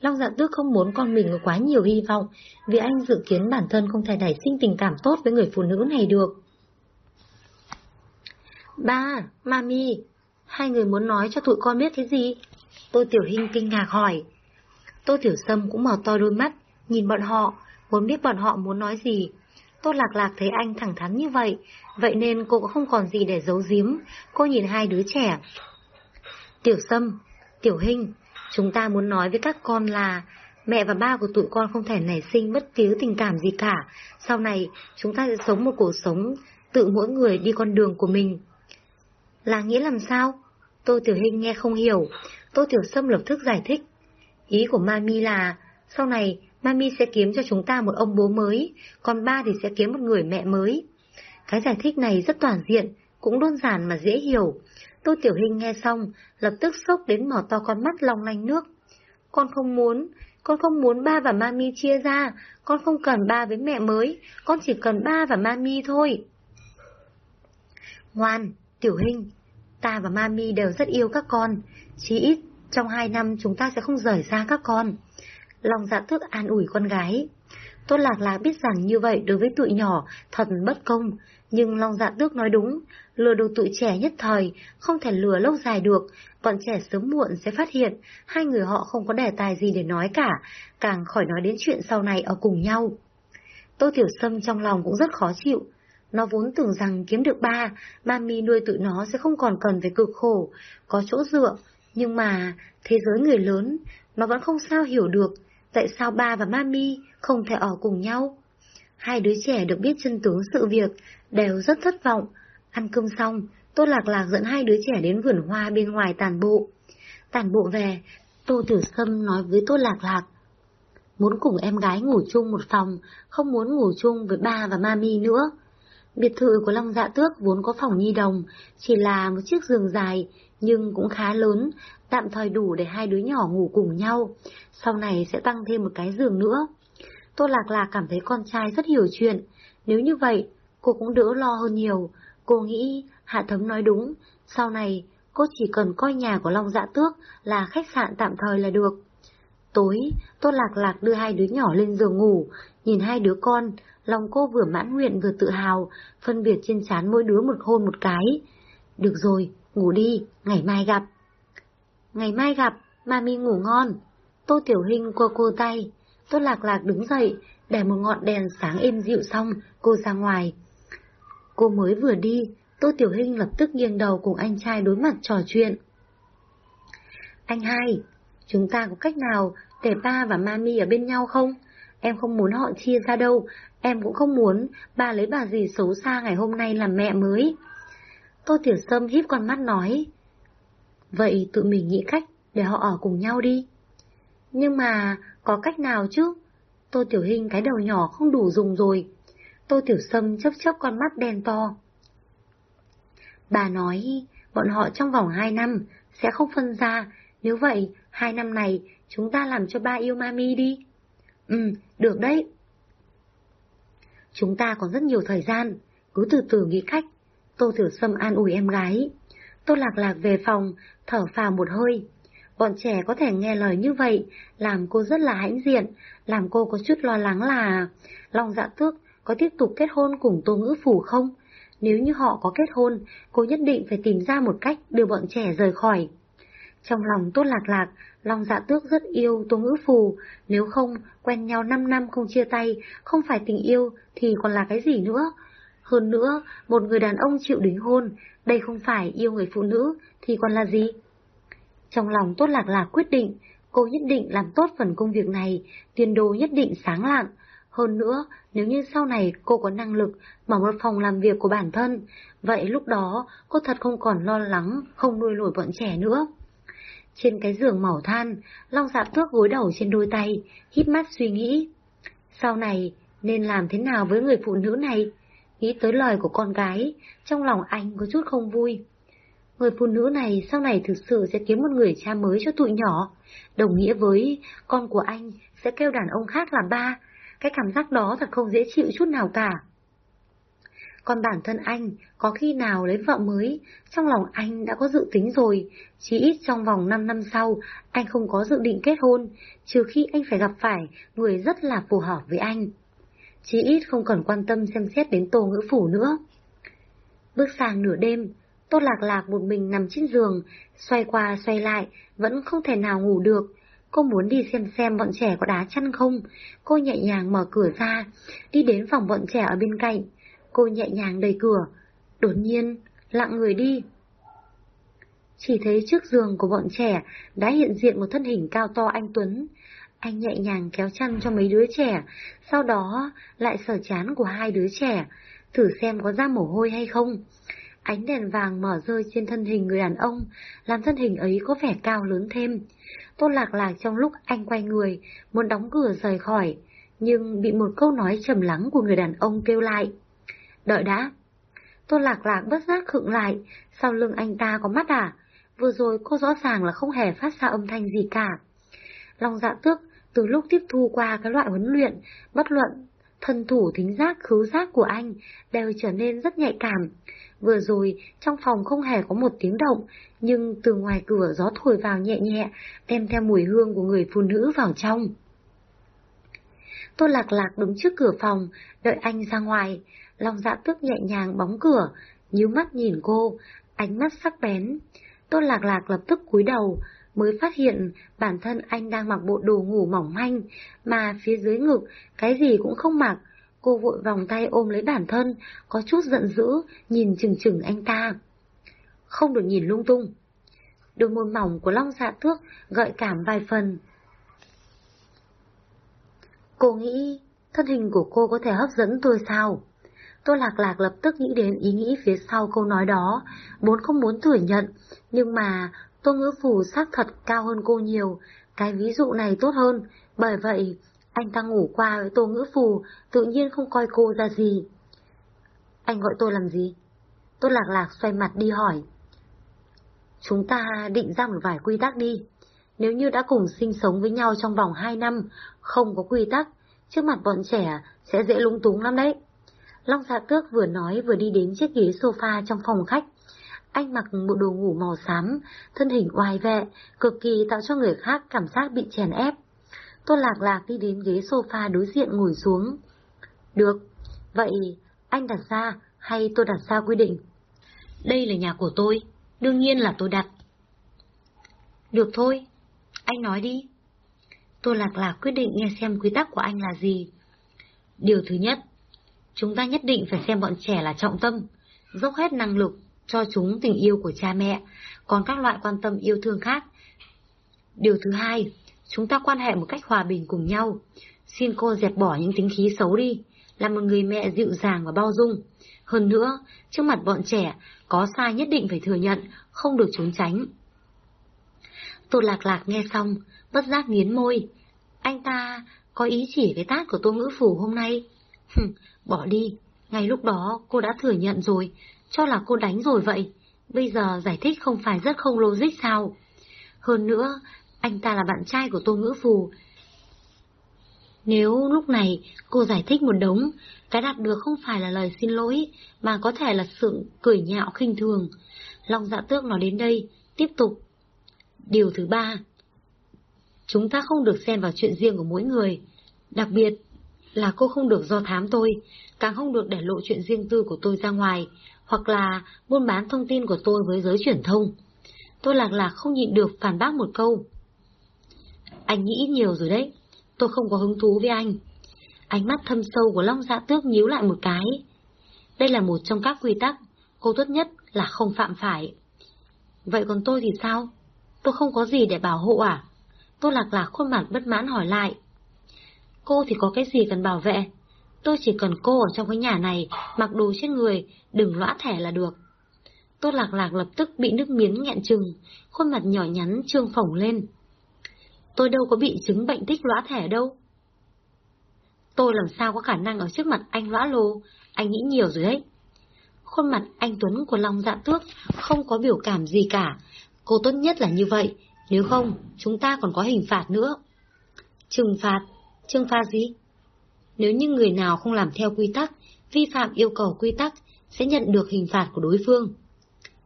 Long dạ tước không muốn con mình có quá nhiều hy vọng, vì anh dự kiến bản thân không thể nảy sinh tình cảm tốt với người phụ nữ này được. Ba, mami, hai người muốn nói cho tụi con biết cái gì? Tôi Tiểu Hinh kinh ngạc hỏi. Tôi Tiểu Sâm cũng mở to đôi mắt, nhìn bọn họ, muốn biết bọn họ muốn nói gì. Tô Lạc Lạc thấy anh thẳng thắn như vậy, vậy nên cô cũng không còn gì để giấu giếm. Cô nhìn hai đứa trẻ. Tiểu Sâm, Tiểu Hinh, chúng ta muốn nói với các con là mẹ và ba của tụi con không thể nảy sinh bất cứ tình cảm gì cả. Sau này, chúng ta sẽ sống một cuộc sống tự mỗi người đi con đường của mình. Là nghĩa làm sao? Tô Tiểu Hinh nghe không hiểu. Tô Tiểu Sâm lập tức giải thích. Ý của Mami là, sau này Mami sẽ kiếm cho chúng ta một ông bố mới, còn ba thì sẽ kiếm một người mẹ mới. Cái giải thích này rất toàn diện, cũng đơn giản mà dễ hiểu. Tô Tiểu hình nghe xong, lập tức sốc đến mở to con mắt long lanh nước. Con không muốn, con không muốn ba và mami chia ra, con không cần ba với mẹ mới, con chỉ cần ba và mami thôi. Ngoan, Tiểu hình ta và mami đều rất yêu các con, chí ít trong hai năm chúng ta sẽ không rời xa các con. Lòng dạ thức an ủi con gái. Tốt Lạc Lạc biết rằng như vậy đối với tụi nhỏ thật bất công, nhưng Long Dạ Tước nói đúng, lừa được tụi trẻ nhất thời, không thể lừa lâu dài được, bọn trẻ sớm muộn sẽ phát hiện hai người họ không có đề tài gì để nói cả, càng khỏi nói đến chuyện sau này ở cùng nhau. Tô Tiểu Sâm trong lòng cũng rất khó chịu, nó vốn tưởng rằng kiếm được ba, mami nuôi tụi nó sẽ không còn cần phải cực khổ, có chỗ dựa, nhưng mà thế giới người lớn, nó vẫn không sao hiểu được tại sao ba và mami không thể ở cùng nhau. Hai đứa trẻ được biết chân tướng sự việc, đều rất thất vọng. Ăn cơm xong, Tô Lạc Lạc dẫn hai đứa trẻ đến vườn hoa bên ngoài tàn bộ. Tàn bộ về, Tô Tiểu Sâm nói với Tô Lạc Lạc. Muốn cùng em gái ngủ chung một phòng, không muốn ngủ chung với ba và mami nữa. Biệt thự của Long Dạ Tước vốn có phòng nhi đồng, chỉ là một chiếc giường dài, nhưng cũng khá lớn, tạm thời đủ để hai đứa nhỏ ngủ cùng nhau. Sau này sẽ tăng thêm một cái giường nữa. Tô Lạc Lạc cảm thấy con trai rất hiểu chuyện. Nếu như vậy, cô cũng đỡ lo hơn nhiều. Cô nghĩ Hạ Thấm nói đúng, sau này cô chỉ cần coi nhà của Long Dạ Tước là khách sạn tạm thời là được. Tối, Tô Lạc Lạc đưa hai đứa nhỏ lên giường ngủ, nhìn hai đứa con, lòng cô vừa mãn nguyện vừa tự hào, phân biệt trên trán mỗi đứa một hôn một cái. Được rồi, ngủ đi, ngày mai gặp. Ngày mai gặp, mami ngủ ngon. Tô Tiểu Hình qua cô tay, Tô Lạc Lạc đứng dậy, để một ngọn đèn sáng êm dịu xong, cô ra ngoài. Cô mới vừa đi, Tô Tiểu Hinh lập tức nghiêng đầu cùng anh trai đối mặt trò chuyện. Anh hai, chúng ta có cách nào để ba và mami ở bên nhau không? Em không muốn họ chia ra đâu, em cũng không muốn ba lấy bà gì xấu xa ngày hôm nay làm mẹ mới. Tô Tiểu Sâm híp con mắt nói. Vậy tụi mình nghĩ cách để họ ở cùng nhau đi. Nhưng mà có cách nào chứ? Tô Tiểu Hinh cái đầu nhỏ không đủ dùng rồi. Tô Tiểu Sâm chấp chấp con mắt đen to. Bà nói bọn họ trong vòng hai năm sẽ không phân ra, nếu vậy hai năm này chúng ta làm cho ba yêu mami đi. Ừ, được đấy. Chúng ta còn rất nhiều thời gian, cứ từ từ nghĩ cách. Tô Tiểu Sâm an ủi em gái. Tô Lạc Lạc về phòng, thở phào một hơi. Bọn trẻ có thể nghe lời như vậy, làm cô rất là hãnh diện, làm cô có chút lo lắng là Long Dạ Tước có tiếp tục kết hôn cùng Tô Ngữ Phủ không? Nếu như họ có kết hôn, cô nhất định phải tìm ra một cách đưa bọn trẻ rời khỏi. Trong lòng tốt lạc lạc, Long Dạ Tước rất yêu Tô Ngữ Phù, nếu không, quen nhau 5 năm không chia tay, không phải tình yêu thì còn là cái gì nữa? Hơn nữa, một người đàn ông chịu đính hôn, đây không phải yêu người phụ nữ thì còn là gì? Trong lòng tốt lạc lạc quyết định, cô nhất định làm tốt phần công việc này, tiền đồ nhất định sáng lạng. Hơn nữa, nếu như sau này cô có năng lực mở một phòng làm việc của bản thân, vậy lúc đó cô thật không còn lo lắng không nuôi nổi bọn trẻ nữa. Trên cái giường màu than, Long dạ tước gối đầu trên đôi tay, hít mắt suy nghĩ. Sau này, nên làm thế nào với người phụ nữ này? Nghĩ tới lời của con gái, trong lòng anh có chút không vui. Người phụ nữ này sau này thực sự sẽ kiếm một người cha mới cho tụi nhỏ, đồng nghĩa với con của anh sẽ kêu đàn ông khác làm ba. Cái cảm giác đó thật không dễ chịu chút nào cả. Còn bản thân anh, có khi nào lấy vợ mới, trong lòng anh đã có dự tính rồi, chỉ ít trong vòng 5 năm sau, anh không có dự định kết hôn, trừ khi anh phải gặp phải người rất là phù hợp với anh. Chỉ ít không cần quan tâm xem xét đến tô ngữ phủ nữa. Bước sang nửa đêm, Tô Lạc Lạc một mình nằm trên giường, xoay qua xoay lại, vẫn không thể nào ngủ được. Cô muốn đi xem xem bọn trẻ có đá chăn không. Cô nhẹ nhàng mở cửa ra, đi đến phòng bọn trẻ ở bên cạnh. Cô nhẹ nhàng đẩy cửa, đột nhiên, lặng người đi. Chỉ thấy trước giường của bọn trẻ đã hiện diện một thân hình cao to anh Tuấn. Anh nhẹ nhàng kéo chăn cho mấy đứa trẻ, sau đó lại sở chán của hai đứa trẻ, thử xem có ra mồ hôi hay không. Ánh đèn vàng mở rơi trên thân hình người đàn ông, làm thân hình ấy có vẻ cao lớn thêm. Tôn lạc lạc trong lúc anh quay người, muốn đóng cửa rời khỏi, nhưng bị một câu nói trầm lắng của người đàn ông kêu lại. Đợi đã. Tôn lạc lạc bất giác khựng lại, sau lưng anh ta có mắt à? Vừa rồi cô rõ ràng là không hề phát ra âm thanh gì cả. Long dạ tước từ lúc tiếp thu qua cái loại huấn luyện, bất luận thân thủ thính giác khứu giác của anh đều trở nên rất nhạy cảm. Vừa rồi, trong phòng không hề có một tiếng động, nhưng từ ngoài cửa gió thổi vào nhẹ nhẹ, đem theo mùi hương của người phụ nữ vào trong. Tô lạc lạc đứng trước cửa phòng, đợi anh ra ngoài, lòng dạ tước nhẹ nhàng bóng cửa, nhíu mắt nhìn cô, ánh mắt sắc bén. Tô lạc lạc lập tức cúi đầu, mới phát hiện bản thân anh đang mặc bộ đồ ngủ mỏng manh, mà phía dưới ngực cái gì cũng không mặc. Cô vội vòng tay ôm lấy bản thân, có chút giận dữ, nhìn chừng chừng anh ta. Không được nhìn lung tung. Đôi môi mỏng của Long Dạ Tước gợi cảm vài phần. Cô nghĩ thân hình của cô có thể hấp dẫn tôi sao? Tô Lạc Lạc lập tức nghĩ đến ý nghĩ phía sau câu nói đó, muốn không muốn thừa nhận, nhưng mà Tô Ngữ Phủ xác thật cao hơn cô nhiều, cái ví dụ này tốt hơn, bởi vậy anh ta ngủ qua với Tô Ngữ Phù, tự nhiên không coi cô ra gì. Anh gọi tôi làm gì? Tô Lạc Lạc xoay mặt đi hỏi. Chúng ta định ra một vài quy tắc đi. Nếu như đã cùng sinh sống với nhau trong vòng 2 năm, không có quy tắc, trước mặt bọn trẻ sẽ dễ lung túng lắm đấy. Long Dạ Tước vừa nói vừa đi đến chiếc ghế sofa trong phòng khách. Anh mặc bộ đồ ngủ màu xám, thân hình oai vệ, cực kỳ tạo cho người khác cảm giác bị chèn ép. Tô Lạc Lạc đi đến ghế sofa đối diện ngồi xuống. Được, vậy anh đặt ra hay tôi đặt ra quy định? Đây là nhà của tôi, đương nhiên là tôi đặt. Được thôi, anh nói đi. Tô Lạc Lạc quyết định nghe xem quy tắc của anh là gì. Điều thứ nhất, chúng ta nhất định phải xem bọn trẻ là trọng tâm, dốc hết năng lực cho chúng tình yêu của cha mẹ, còn các loại quan tâm yêu thương khác. Điều thứ hai, chúng ta quan hệ một cách hòa bình cùng nhau. Xin cô dẹp bỏ những tính khí xấu đi, là một người mẹ dịu dàng và bao dung. Hơn nữa, trước mặt bọn trẻ, có sai nhất định phải thừa nhận, không được trốn tránh. Tô Lạc Lạc nghe xong, bất giác nghiến môi. Anh ta có ý chỉ cái tát của Tô Ngữ Phủ hôm nay. Hừm, bỏ đi, ngay lúc đó cô đã thừa nhận rồi, cho là cô đánh rồi vậy. Bây giờ giải thích không phải rất không logic sao? Hơn nữa, anh ta là bạn trai của Tô Ngữ Phù. Nếu lúc này cô giải thích một đống, cái đạt được không phải là lời xin lỗi, mà có thể là sự cười nhạo khinh thường. Long dạ tước nói đến đây, tiếp tục. Điều thứ ba, chúng ta không được xen vào chuyện riêng của mỗi người. Đặc biệt là cô không được do thám tôi, càng không được để lộ chuyện riêng tư của tôi ra ngoài, hoặc là buôn bán thông tin của tôi với giới truyền thông. Tôi lạc lạc không nhịn được phản bác một câu. Anh nghĩ nhiều rồi đấy, tôi không có hứng thú với anh. Ánh mắt thâm sâu của Long Dạ Tước nhíu lại một cái. Đây là một trong các quy tắc, cô tốt nhất là không phạm phải. Vậy còn tôi thì sao? Tôi không có gì để bảo hộ à? Tôi lạc lạc khuôn mặt bất mãn hỏi lại. Cô thì có cái gì cần bảo vệ? Tôi chỉ cần cô ở trong cái nhà này, mặc đồ trên người, đừng lõa thẻ là được. Tô Lạc Lạc lập tức bị nước miếng nghẹn trừng, khuôn mặt nhỏ nhắn trương phồng lên. Tôi đâu có bị chứng bệnh tích lõa thẻ đâu. Tôi làm sao có khả năng ở trước mặt anh lõa lô, anh nghĩ nhiều rồi đấy. Khuôn mặt anh Tuấn của Long Dạ Tước không có biểu cảm gì cả. Cô tốt nhất là như vậy, nếu không, chúng ta còn có hình phạt nữa. Trừng phạt? Trừng phạt gì? Nếu như người nào không làm theo quy tắc, vi phạm yêu cầu quy tắc, sẽ nhận được hình phạt của đối phương.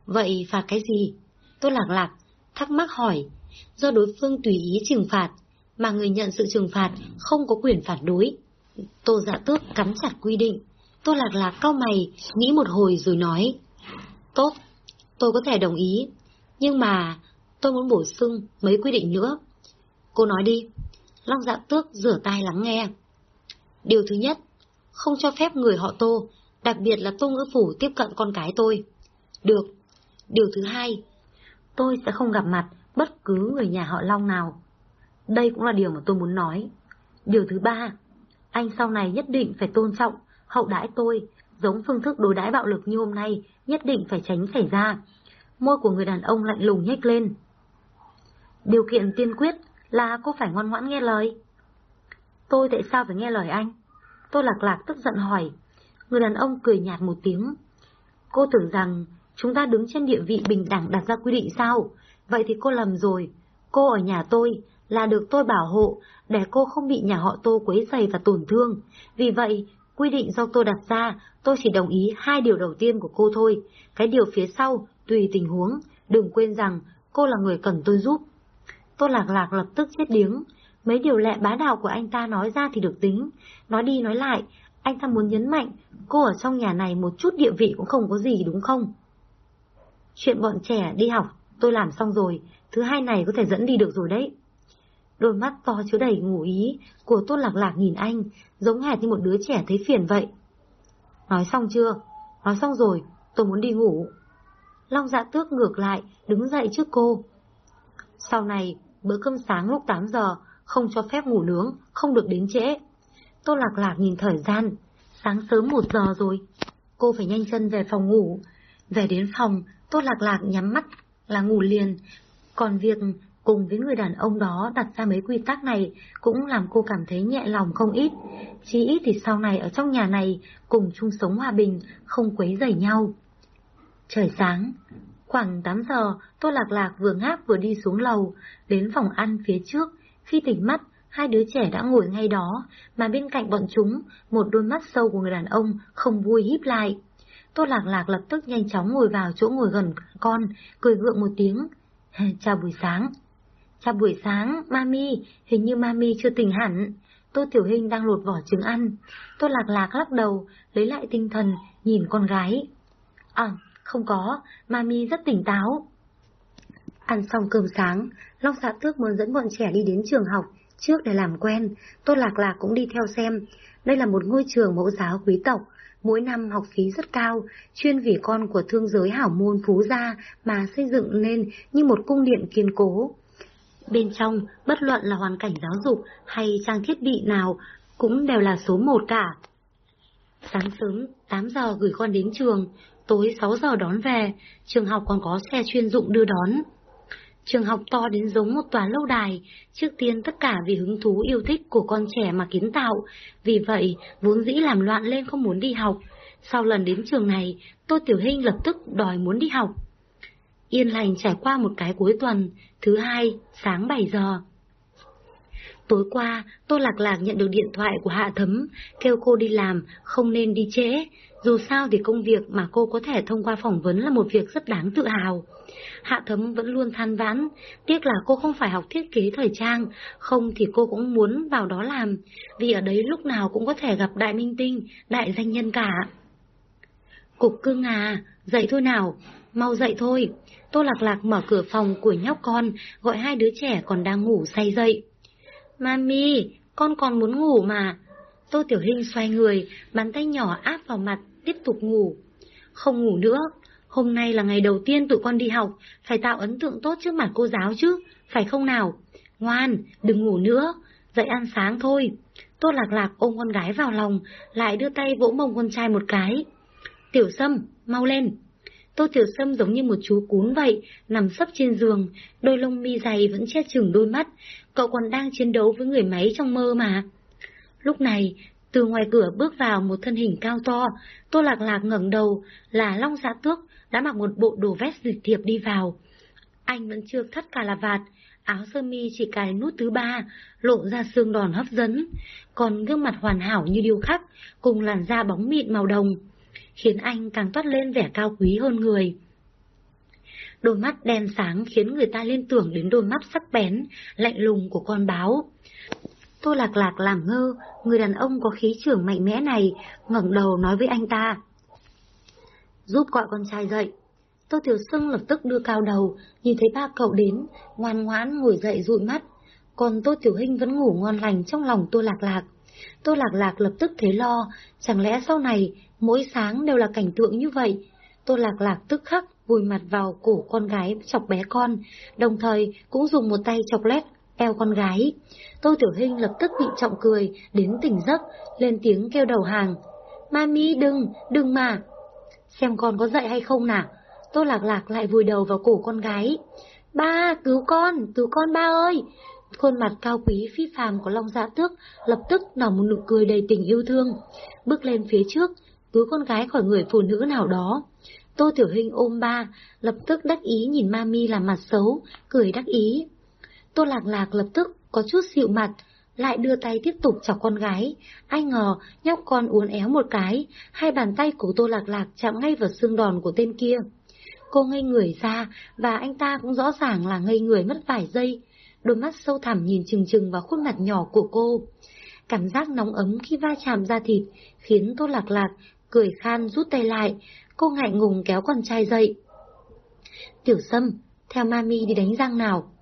Vậy phạt cái gì? Tôi lạc lạc, thắc mắc hỏi. Do đối phương tùy ý trừng phạt, mà người nhận sự trừng phạt không có quyền phản đối. Tô dạ tước cắn chặt quy định. Tôi lạc lạc cao mày, nghĩ một hồi rồi nói. Tốt, tôi có thể đồng ý. Nhưng mà tôi muốn bổ sung mấy quy định nữa. Cô nói đi. Long dạ tước rửa tay lắng nghe. Điều thứ nhất, không cho phép người họ tô, đặc biệt là tô ngữ phủ tiếp cận con cái tôi. Được. Điều thứ hai, tôi sẽ không gặp mặt bất cứ người nhà họ Long nào. Đây cũng là điều mà tôi muốn nói. Điều thứ ba, anh sau này nhất định phải tôn trọng, hậu đãi tôi, giống phương thức đối đãi bạo lực như hôm nay, nhất định phải tránh xảy ra. Môi của người đàn ông lạnh lùng nhếch lên. Điều kiện tiên quyết là cô phải ngoan ngoãn nghe lời. Tôi tại sao phải nghe lời anh? Tôi lạc lạc tức giận hỏi. Người đàn ông cười nhạt một tiếng. Cô tưởng rằng chúng ta đứng trên địa vị bình đẳng đặt ra quy định sao? Vậy thì cô lầm rồi. Cô ở nhà tôi là được tôi bảo hộ để cô không bị nhà họ tô quấy dày và tổn thương. Vì vậy, quy định do tôi đặt ra, tôi chỉ đồng ý hai điều đầu tiên của cô thôi. Cái điều phía sau, tùy tình huống, đừng quên rằng cô là người cần tôi giúp. tôi Lạc Lạc lập tức chết điếng. Mấy điều lệ bá đạo của anh ta nói ra thì được tính. Nói đi nói lại, anh ta muốn nhấn mạnh, cô ở trong nhà này một chút địa vị cũng không có gì đúng không? Chuyện bọn trẻ đi học, tôi làm xong rồi, thứ hai này có thể dẫn đi được rồi đấy. Đôi mắt to chứa đầy ngủ ý của Tôn Lạc Lạc nhìn anh, giống hệt như một đứa trẻ thấy phiền vậy. Nói xong chưa? Nói xong rồi, tôi muốn đi ngủ. Long dạ tước ngược lại, đứng dậy trước cô. Sau này, bữa cơm sáng lúc 8 giờ, không cho phép ngủ nướng, không được đến trễ. Tô Lạc Lạc nhìn thời gian, sáng sớm một giờ rồi. Cô phải nhanh chân về phòng ngủ. Về đến phòng, Tô Lạc Lạc nhắm mắt là ngủ liền. Còn việc cùng với người đàn ông đó đặt ra mấy quy tắc này cũng làm cô cảm thấy nhẹ lòng không ít. Chỉ ít thì sau này ở trong nhà này cùng chung sống hòa bình, không quấy rầy nhau. Trời sáng, khoảng 8 giờ, Tô Lạc Lạc vừa ngáp vừa đi xuống lầu, đến phòng ăn phía trước. Khi tỉnh mắt, hai đứa trẻ đã ngồi ngay đó, mà bên cạnh bọn chúng, một đôi mắt sâu của người đàn ông không vui híp lại. Tô Lạc Lạc lập tức nhanh chóng ngồi vào chỗ ngồi gần con, cười gượng một tiếng. Chào buổi sáng. Chào buổi sáng, Mami, hình như Mami chưa tỉnh hẳn. Tô Tiểu Hình đang lột vỏ trứng ăn. Tô Lạc Lạc lắc đầu, lấy lại tinh thần, nhìn con gái. À, không có, Mami rất tỉnh táo. Ăn xong cơm sáng, Long Dạ Tước muốn dẫn bọn trẻ đi đến trường học, trước để làm quen, Tô Lạc Lạc cũng đi theo xem. Đây là một ngôi trường mẫu giáo quý tộc, mỗi năm học phí rất cao, chuyên vì con của thương giới hảo môn phú gia mà xây dựng lên như một cung điện kiên cố. Bên trong, bất luận là hoàn cảnh giáo dục hay trang thiết bị nào, cũng đều là số một cả. Sáng sớm, 8 giờ gửi con đến trường, tối 6 giờ đón về, trường học còn có xe chuyên dụng đưa đón. Trường học to đến giống một tòa lâu đài, trước tiên tất cả vì hứng thú yêu thích của con trẻ mà kiến tạo, vì vậy vốn dĩ làm loạn lên không muốn đi học. Sau lần đến trường này, Tô Tiểu Hinh lập tức đòi muốn đi học. Yên lành trải qua một cái cuối tuần, thứ hai, sáng 7 giờ. Tối qua, Tô Lạc Lạc nhận được điện thoại của Hạ Thấm, kêu cô đi làm, không nên đi trễ. Dù sao thì công việc mà cô có thể thông qua phỏng vấn là một việc rất đáng tự hào. Hạ Thấm vẫn luôn than vãn, tiếc là cô không phải học thiết kế thời trang, không thì cô cũng muốn vào đó làm, vì ở đấy lúc nào cũng có thể gặp đại minh tinh, đại danh nhân cả. Cục cưng à, dậy thôi nào, mau dậy thôi. Tô Lạc Lạc mở cửa phòng của nhóc con, gọi hai đứa trẻ còn đang ngủ say dậy. Mami, con còn muốn ngủ mà. Tô Tiểu Hinh xoay người, bàn tay nhỏ áp vào mặt, tiếp tục ngủ. Không ngủ nữa, hôm nay là ngày đầu tiên tụi con đi học, phải tạo ấn tượng tốt trước mặt cô giáo chứ, phải không nào? Ngoan, đừng ngủ nữa, dậy ăn sáng thôi. Tô Lạc Lạc ôm con gái vào lòng, lại đưa tay vỗ mông con trai một cái. Tiểu Sâm, mau lên. Tô Tiểu Sâm giống như một chú cún vậy, nằm sấp trên giường, đôi lông mi dày vẫn che chừng đôi mắt, cậu còn đang chiến đấu với người máy trong mơ mà. Lúc này, từ ngoài cửa bước vào một thân hình cao to, Tô Lạc Lạc ngẩng đầu, là Long Giá Tước, đã mặc một bộ đồ vest dịch thiệp đi vào. Anh vẫn chưa thắt cả là vạt, áo sơ mi chỉ cài nút thứ ba, lộ ra xương đòn hấp dẫn, còn gương mặt hoàn hảo như điêu khắc, cùng làn da bóng mịn màu đồng, khiến anh càng toát lên vẻ cao quý hơn người. Đôi mắt đen sáng khiến người ta liên tưởng đến đôi mắt sắc bén, lạnh lùng của con báo. Tô Lạc Lạc làm ngơ, người đàn ông có khí trưởng mạnh mẽ này, ngẩng đầu nói với anh ta. Giúp gọi con trai dậy. Tô Tiểu Sưng lập tức đưa cao đầu, nhìn thấy ba cậu đến, ngoan ngoãn ngồi dậy dụi mắt. Còn Tô Tiểu Hinh vẫn ngủ ngon lành trong lòng Tô Lạc Lạc. Tô Lạc Lạc lập tức thấy lo, chẳng lẽ sau này mỗi sáng đều là cảnh tượng như vậy? Tô Lạc Lạc tức khắc vùi mặt vào cổ con gái chọc bé con, đồng thời cũng dùng một tay chọc lét eo con gái. Tô Tiểu Hinh lập tức bị trọng cười, đến tỉnh giấc, lên tiếng kêu đầu hàng. Mami đừng, đừng mà. Xem con có dậy hay không nào. Tô Lạc Lạc lại vùi đầu vào cổ con gái. Ba, cứu con, cứu con ba ơi. Khuôn mặt cao quý phi phàm của Long Dạ Tước lập tức nở một nụ cười đầy tình yêu thương. Bước lên phía trước, cứu con gái khỏi người phụ nữ nào đó. Tô Tiểu Hinh ôm ba, lập tức đắc ý nhìn Mami làm mặt xấu, cười đắc ý. Tô Lạc Lạc lập tức có chút dịu mặt, lại đưa tay tiếp tục chọc con gái. Ai ngờ, nhóc con uốn éo một cái, hai bàn tay của Tô Lạc Lạc chạm ngay vào xương đòn của tên kia. Cô ngây người ra, và anh ta cũng rõ ràng là ngây người mất vài giây. Đôi mắt sâu thẳm nhìn chừng chừng vào khuôn mặt nhỏ của cô. Cảm giác nóng ấm khi va chạm da thịt, khiến Tô Lạc Lạc cười khan rút tay lại, cô ngại ngùng kéo con trai dậy. Tiểu Sâm, theo mami đi đánh răng nào.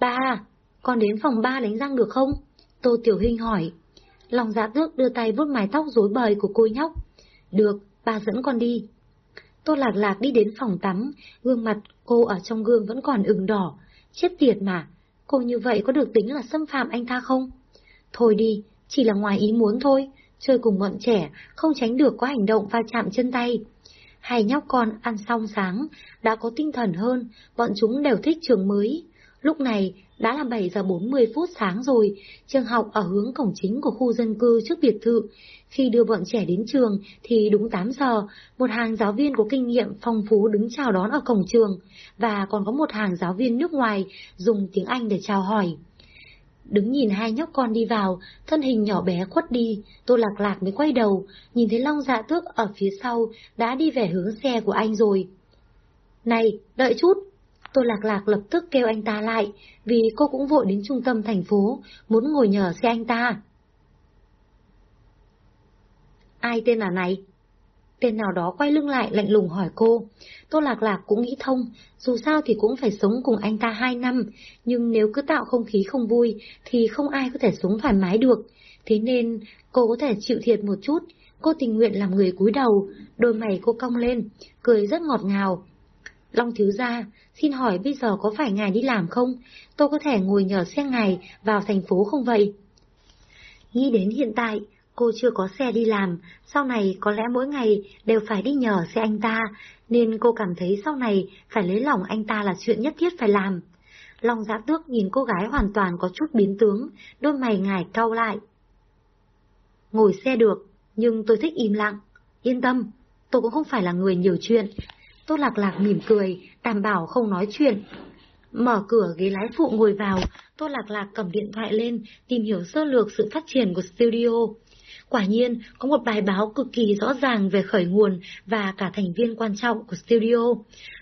Ba, con đến phòng ba đánh răng được không? Tô Tiểu Hinh hỏi. Lòng dạ tước đưa tay vuốt mái tóc rối bời của cô nhóc. Được, ba dẫn con đi. Tô Lạc Lạc đi đến phòng tắm, gương mặt cô ở trong gương vẫn còn ửng đỏ. Chết tiệt mà, cô như vậy có được tính là xâm phạm anh ta không? Thôi đi, chỉ là ngoài ý muốn thôi, chơi cùng bọn trẻ, không tránh được có hành động va chạm chân tay. Hai nhóc con ăn xong sáng, đã có tinh thần hơn, bọn chúng đều thích trường mới. Lúc này đã là 7 giờ 40 phút sáng rồi, trường học ở hướng cổng chính của khu dân cư trước biệt thự. Khi đưa bọn trẻ đến trường thì đúng 8 giờ, một hàng giáo viên có kinh nghiệm phong phú đứng chào đón ở cổng trường, và còn có một hàng giáo viên nước ngoài dùng tiếng Anh để chào hỏi. Đứng nhìn hai nhóc con đi vào, thân hình nhỏ bé khuất đi, Tô Lạc Lạc mới quay đầu, nhìn thấy Long Dạ Tước ở phía sau đã đi về hướng xe của anh rồi. Này, đợi chút! Tô Lạc Lạc lập tức kêu anh ta lại, vì cô cũng vội đến trung tâm thành phố, muốn ngồi nhờ xe anh ta. Ai tên là này? Tên nào đó quay lưng lại lạnh lùng hỏi cô. Tô Lạc Lạc cũng nghĩ thông, dù sao thì cũng phải sống cùng anh ta hai năm, nhưng nếu cứ tạo không khí không vui thì không ai có thể sống thoải mái được. Thế nên cô có thể chịu thiệt một chút, cô tình nguyện làm người cúi đầu, đôi mày cô cong lên, cười rất ngọt ngào. Long thiếu gia, xin hỏi bây giờ có phải ngài đi làm không? Tôi có thể ngồi nhờ xe ngài vào thành phố không vậy? Nghĩ đến hiện tại, cô chưa có xe đi làm, sau này có lẽ mỗi ngày đều phải đi nhờ xe anh ta, nên cô cảm thấy sau này phải lấy lòng anh ta là chuyện nhất thiết phải làm. Long giã tước nhìn cô gái hoàn toàn có chút biến tướng, đôi mày ngài cau lại. Ngồi xe được, nhưng tôi thích im lặng. Yên tâm, tôi cũng không phải là người nhiều chuyện. Tô Lạc Lạc mỉm cười, đảm bảo không nói chuyện. Mở cửa ghế lái phụ ngồi vào, Tô Lạc Lạc cầm điện thoại lên, tìm hiểu sơ lược sự phát triển của studio. Quả nhiên, có một bài báo cực kỳ rõ ràng về khởi nguồn và cả thành viên quan trọng của studio.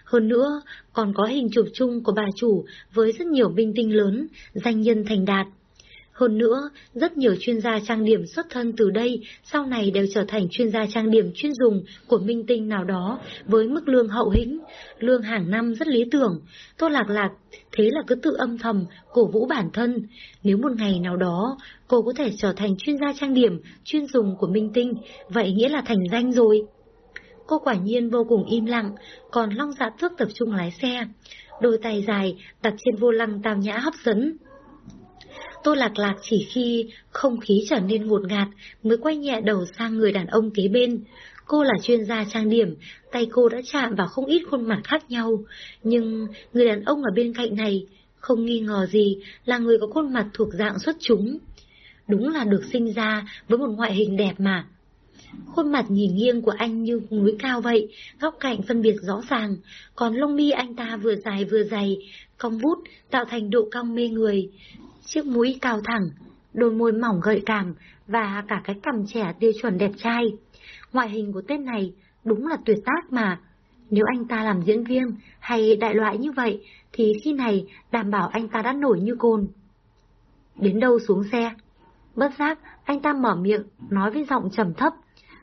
Hơn nữa, còn có hình chụp chung của bà chủ với rất nhiều minh tinh lớn, danh nhân thành đạt. Hơn nữa, rất nhiều chuyên gia trang điểm xuất thân từ đây sau này đều trở thành chuyên gia trang điểm chuyên dùng của minh tinh nào đó với mức lương hậu hĩnh, lương hàng năm rất lý tưởng. Tô Lạc Lạc thế là cứ tự âm thầm cổ vũ bản thân. Nếu một ngày nào đó cô có thể trở thành chuyên gia trang điểm chuyên dùng của minh tinh, vậy nghĩa là thành danh rồi. Cô quả nhiên vô cùng im lặng, còn Long Dạ thước tập trung lái xe. Đôi tay dài đặt trên vô lăng tam nhã hấp dẫn. Tô Lạc Lạc chỉ khi không khí trở nên ngột ngạt mới quay nhẹ đầu sang người đàn ông kế bên. Cô là chuyên gia trang điểm, tay cô đã chạm vào không ít khuôn mặt khác nhau, nhưng người đàn ông ở bên cạnh này không nghi ngờ gì là người có khuôn mặt thuộc dạng xuất chúng. Đúng là được sinh ra với một ngoại hình đẹp mà. Khuôn mặt nhìn nghiêng của anh như núi cao vậy, góc cạnh phân biệt rõ ràng, còn lông mi anh ta vừa dài vừa dày, cong vút tạo thành độ cong mê người. Chiếc mũi cao thẳng, đôi môi mỏng gợi cảm và cả cái cằm trẻ tiêu chuẩn đẹp trai. Ngoại hình của tên này đúng là tuyệt tác mà. Nếu anh ta làm diễn viên hay đại loại như vậy, thì khi này đảm bảo anh ta đã nổi như cồn. Đến đâu xuống xe? Bất giác, anh ta mở miệng, nói với giọng trầm thấp.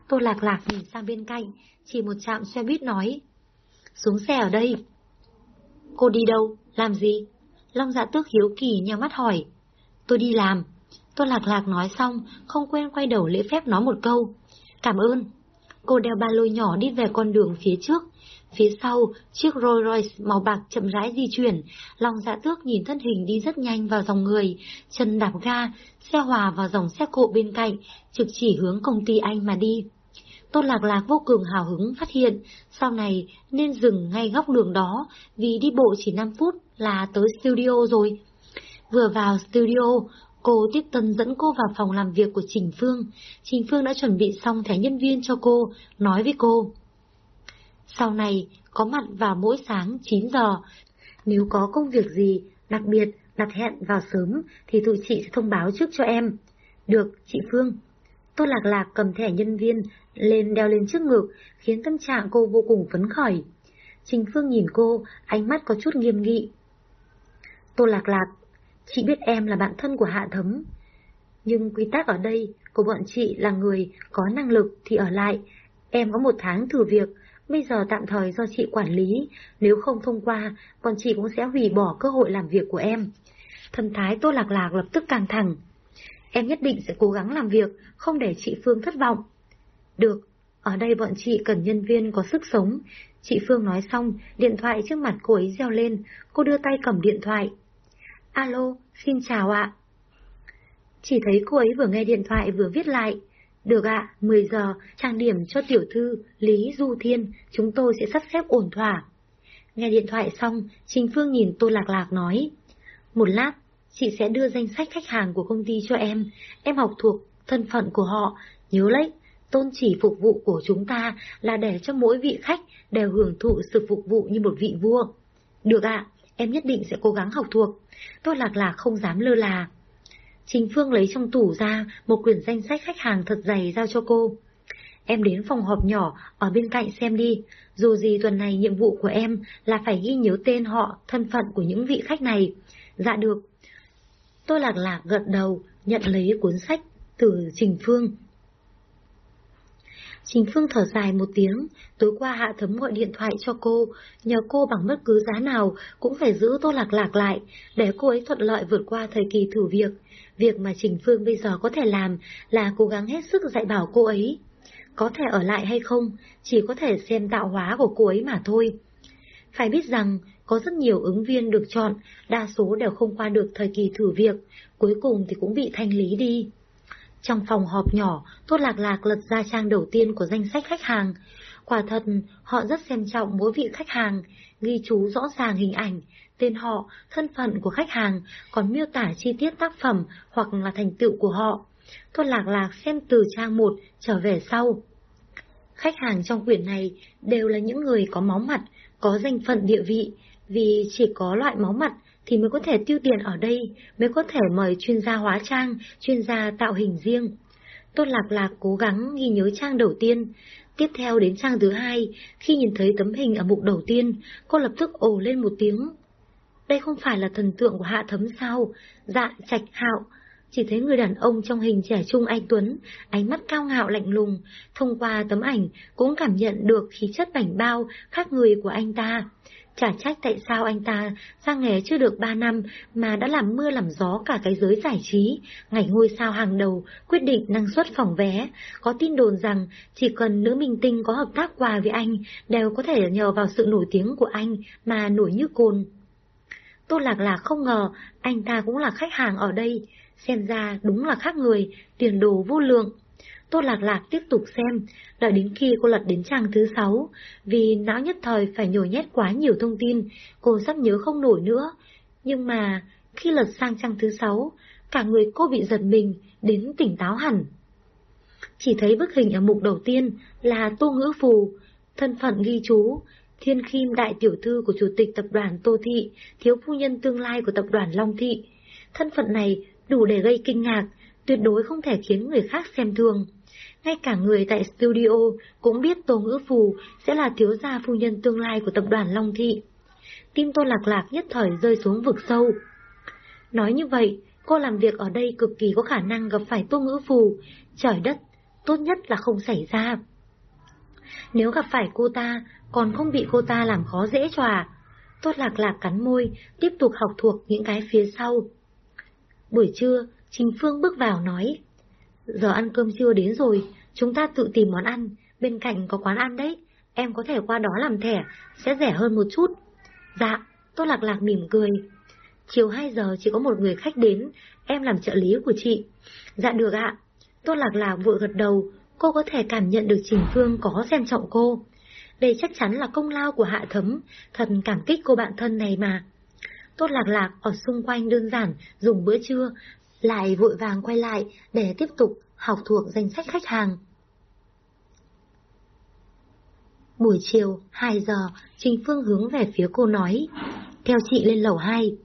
Tôi lạc lạc nhìn sang bên cạnh, chỉ một chạm xe buýt nói. Xuống xe ở đây. Cô đi đâu? Làm gì? Long dạ tước hiếu kỳ nhau mắt hỏi. Tôi đi làm. tôi lạc lạc nói xong, không quên quay đầu lễ phép nói một câu. Cảm ơn. Cô đeo ba lô nhỏ đi về con đường phía trước. Phía sau, chiếc Rolls Royce màu bạc chậm rãi di chuyển, lòng dạ tước nhìn thân hình đi rất nhanh vào dòng người, chân đạp ga, xe hòa vào dòng xe cộ bên cạnh, trực chỉ hướng công ty anh mà đi. Tôn Lạc Lạc vô cùng hào hứng phát hiện, sau này nên dừng ngay góc đường đó, vì đi bộ chỉ 5 phút là tới studio rồi. Vừa vào studio, cô tiếp tân dẫn cô vào phòng làm việc của Trình Phương. Trình Phương đã chuẩn bị xong thẻ nhân viên cho cô, nói với cô. Sau này, có mặt vào mỗi sáng 9 giờ. Nếu có công việc gì, đặc biệt, đặt hẹn vào sớm, thì tụi chị sẽ thông báo trước cho em. Được, chị Phương. Tô Lạc Lạc cầm thẻ nhân viên lên đeo lên trước ngực, khiến tâm trạng cô vô cùng phấn khởi. Trình Phương nhìn cô, ánh mắt có chút nghiêm nghị. Tô Lạc Lạc, chị biết em là bạn thân của Hạ Thấm. Nhưng quy tắc ở đây của bọn chị là người có năng lực thì ở lại. Em có một tháng thử việc, bây giờ tạm thời do chị quản lý, nếu không thông qua, bọn chị cũng sẽ hủy bỏ cơ hội làm việc của em. Thần thái Tô Lạc Lạc lập tức căng thẳng. Em nhất định sẽ cố gắng làm việc, không để chị Phương thất vọng. Được, ở đây bọn chị cần nhân viên có sức sống. Chị Phương nói xong, điện thoại trước mặt cô ấy reo lên, cô đưa tay cầm điện thoại. Alo, xin chào ạ. Chỉ thấy cô ấy vừa nghe điện thoại vừa viết lại. Được ạ, 10 giờ, trang điểm cho tiểu thư Lý Du Thiên, chúng tôi sẽ sắp xếp ổn thỏa. Nghe điện thoại xong, Trình Phương nhìn Tô Lạc Lạc nói. Một lát, chị sẽ đưa danh sách khách hàng của công ty cho em. Em học thuộc thân phận của họ. Nhớ lấy, tôn chỉ phục vụ của chúng ta là để cho mỗi vị khách đều hưởng thụ sự phục vụ như một vị vua. Được ạ, em nhất định sẽ cố gắng học thuộc. Tôi lạc lạc không dám lơ là. Trình Phương lấy trong tủ ra một quyển danh sách khách hàng thật dày giao cho cô. Em đến phòng họp nhỏ ở bên cạnh xem đi, dù gì tuần này nhiệm vụ của em là phải ghi nhớ tên họ, thân phận của những vị khách này. Dạ được. Tôi lạc lạc gật đầu, nhận lấy cuốn sách từ Trình Phương. Trình Phương thở dài một tiếng, tối qua Hạ Thấm gọi điện thoại cho cô, nhờ cô bằng bất cứ giá nào cũng phải giữ Tô Lạc Lạc lại, để cô ấy thuận lợi vượt qua thời kỳ thử việc. Việc mà Trình Phương bây giờ có thể làm là cố gắng hết sức dạy bảo cô ấy. Có thể ở lại hay không, chỉ có thể xem tạo hóa của cô ấy mà thôi. Phải biết rằng, có rất nhiều ứng viên được chọn, đa số đều không qua được thời kỳ thử việc, cuối cùng thì cũng bị thanh lý đi. Trong phòng họp nhỏ, Tốt Lạc Lạc lật ra trang đầu tiên của danh sách khách hàng. Quả thật, họ rất xem trọng mỗi vị khách hàng, ghi chú rõ ràng hình ảnh, tên họ, thân phận của khách hàng, còn miêu tả chi tiết tác phẩm hoặc là thành tựu của họ. Tốt Lạc Lạc xem từ trang 1 trở về sau. Khách hàng trong quyển này đều là những người có máu mặt, có danh phận địa vị, vì chỉ có loại máu mặt thì mới có thể tiêu tiền ở đây, mới có thể mời chuyên gia hóa trang, chuyên gia tạo hình riêng. Tôn Lạc Lạc cố gắng ghi nhớ trang đầu tiên. Tiếp theo đến trang thứ hai, khi nhìn thấy tấm hình ở mục đầu tiên, cô lập tức ồ lên một tiếng. Đây không phải là thần tượng của Hạ Thấm sao? Dạ, trạch hạo. Chỉ thấy người đàn ông trong hình trẻ trung anh Tuấn, ánh mắt cao ngạo lạnh lùng, thông qua tấm ảnh cũng cảm nhận được khí chất bảnh bao khác người của anh ta. Chả trách tại sao anh ta ra nghề chưa được 3 năm mà đã làm mưa làm gió cả cái giới giải trí, ngày ngôi sao hàng đầu, quyết định năng suất phòng vé. Có tin đồn rằng chỉ cần nữ minh tinh có hợp tác quà với anh đều có thể nhờ vào sự nổi tiếng của anh mà nổi như cồn. Tô Lạc Lạc không ngờ anh ta cũng là khách hàng ở đây. xem ra đúng là khác người, tiền đồ vô lượng. Tô Lạc Lạc tiếp tục xem, đợi đến khi cô lật đến trang thứ sáu, vì não nhất thời phải nhồi nhét quá nhiều thông tin, cô sắp nhớ không nổi nữa. Nhưng mà, khi lật sang trang thứ sáu, cả người cô bị giật mình, đến tỉnh táo hẳn. Chỉ thấy bức hình ở mục đầu tiên là Tô Ngữ Phù, thân phận ghi chú, thiên Kim đại tiểu thư của chủ tịch tập đoàn Tô Thị, thiếu phu nhân tương lai của tập đoàn Long Thị. Thân phận này đủ để gây kinh ngạc, tuyệt đối không thể khiến người khác xem thường. Ngay cả người tại studio cũng biết Tô Ngữ Phù sẽ là thiếu gia phu nhân tương lai của tập đoàn Long Thị. Tim Tô Lạc Lạc nhất thời rơi xuống vực sâu. Nói như vậy, cô làm việc ở đây cực kỳ có khả năng gặp phải Tô Ngữ Phù. Trời đất, tốt nhất là không xảy ra. Nếu gặp phải cô ta, còn không bị cô ta làm khó dễ cho à? Tốt lạc lạc cắn môi, tiếp tục học thuộc những cái phía sau. Buổi trưa, Trình Phương bước vào nói. Giờ ăn cơm trưa đến rồi, chúng ta tự tìm món ăn, bên cạnh có quán ăn đấy, em có thể qua đó làm thẻ, sẽ rẻ hơn một chút. Dạ, tôi Lạc Lạc mỉm cười. Chiều 2 giờ chỉ có một người khách đến, em làm trợ lý của chị. Dạ được ạ. tôi Lạc Lạc vội gật đầu, cô có thể cảm nhận được Trình Phương có xem trọng cô. Đây chắc chắn là công lao của Hạ Thấm, thật cảm kích cô bạn thân này mà. Tốt lạc lạc ở xung quanh đơn giản, dùng bữa trưa, lại vội vàng quay lại để tiếp tục học thuộc danh sách khách hàng. Buổi chiều, 2 giờ, Trình Phương hướng về phía cô nói, theo chị lên lầu 2.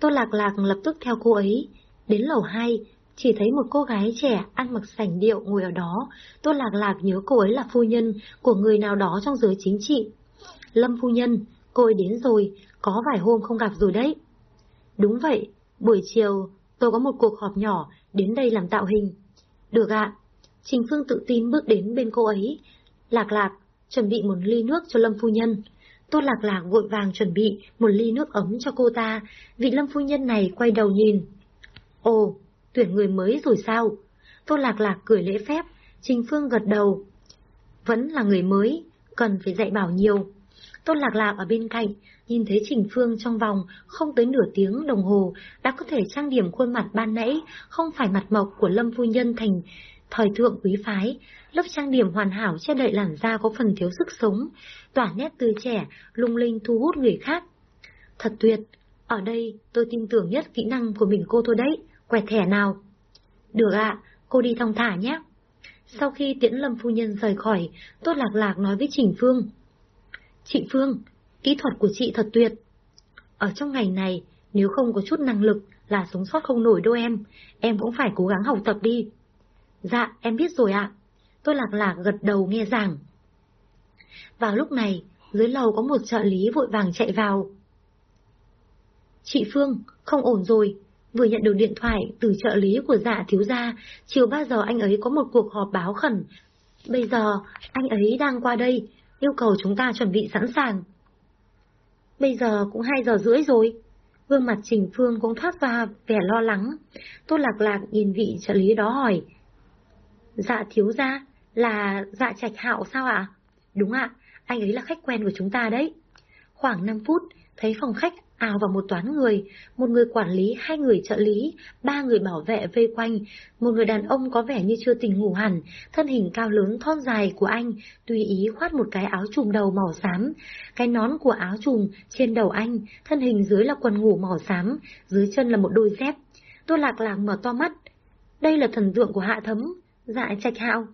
Tô lạc lạc lập tức theo cô ấy, đến lầu 2, chỉ thấy một cô gái trẻ ăn mặc sảnh điệu ngồi ở đó, Tô Lạc Lạc nhớ cô ấy là phu nhân của người nào đó trong giới chính trị. Lâm phu nhân, cô ấy đến rồi, có vài hôm không gặp rồi đấy. Đúng vậy, buổi chiều tôi có một cuộc họp nhỏ đến đây làm tạo hình. Được ạ. Trình Phương tự tin bước đến bên cô ấy. Lạc lạc, chuẩn bị một ly nước cho Lâm phu nhân. Tô Lạc Lạc vội vàng chuẩn bị một ly nước ấm cho cô ta, vị Lâm phu nhân này quay đầu nhìn. Ồ, tuyển người mới rồi sao? Tô Lạc Lạc cười lễ phép, Trình Phương gật đầu. Vẫn là người mới, cần phải dạy bảo nhiều. Tô Lạc Lạc ở bên cạnh, nhìn thấy Trình Phương trong vòng không tới nửa tiếng đồng hồ đã có thể trang điểm khuôn mặt ban nãy, không phải mặt mộc của Lâm Phu Nhân thành thời thượng quý phái, lớp trang điểm hoàn hảo che đậy làn da có phần thiếu sức sống, tỏa nét tươi trẻ, lung linh thu hút người khác. Thật tuyệt, ở đây tôi tin tưởng nhất kỹ năng của mình cô thôi đấy quẹt thẻ nào. Được ạ, cô đi thong thả nhé. Sau khi tiễn lâm phu nhân rời khỏi, Tốt Lạc Lạc nói với Trình Phương. Chị Phương, kỹ thuật của chị thật tuyệt. Ở trong ngày này, nếu không có chút năng lực là sống sót không nổi đâu em, em cũng phải cố gắng học tập đi. Dạ, em biết rồi ạ. Tôi lạc lạc gật đầu nghe giảng. Vào lúc này, dưới lầu có một trợ lý vội vàng chạy vào. Chị Phương, không ổn rồi, vừa nhận được điện thoại từ trợ lý của dạ thiếu gia, chiều 3 giờ anh ấy có một cuộc họp báo khẩn. Bây giờ, anh ấy đang qua đây, yêu cầu chúng ta chuẩn bị sẵn sàng. Bây giờ cũng hai giờ rưỡi rồi. Gương mặt Trình Phương cũng thoát ra vẻ lo lắng. Tô lạc lạc nhìn vị trợ lý đó hỏi. Dạ thiếu gia, là dạ trạch hạo sao ạ? Đúng ạ, anh ấy là khách quen của chúng ta đấy. Khoảng 5 phút, thấy phòng khách ào vào một toán người, một người quản lý, hai người trợ lý, ba người bảo vệ vây quanh, một người đàn ông có vẻ như chưa tỉnh ngủ hẳn, thân hình cao lớn thon dài của anh, tùy ý khoát một cái áo trùm đầu màu xám, cái nón của áo trùm trên đầu anh, thân hình dưới là quần ngủ màu xám, dưới chân là một đôi dép. Tôi lạc lạc mở to mắt. Đây là thần tượng của hạ thấm, dạ trạch hạo.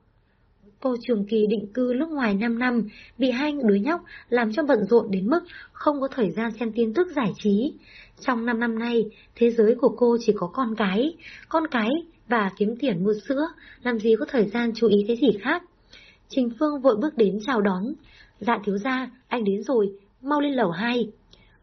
Cô trường kỳ định cư nước ngoài 5 năm, bị hai đứa nhóc làm cho bận rộn đến mức không có thời gian xem tin tức giải trí. Trong 5 năm nay, thế giới của cô chỉ có con cái, con cái và kiếm tiền mua sữa, làm gì có thời gian chú ý cái gì khác. Trình Phương vội bước đến chào đón. Dạ thiếu gia, anh đến rồi, mau lên lầu 2.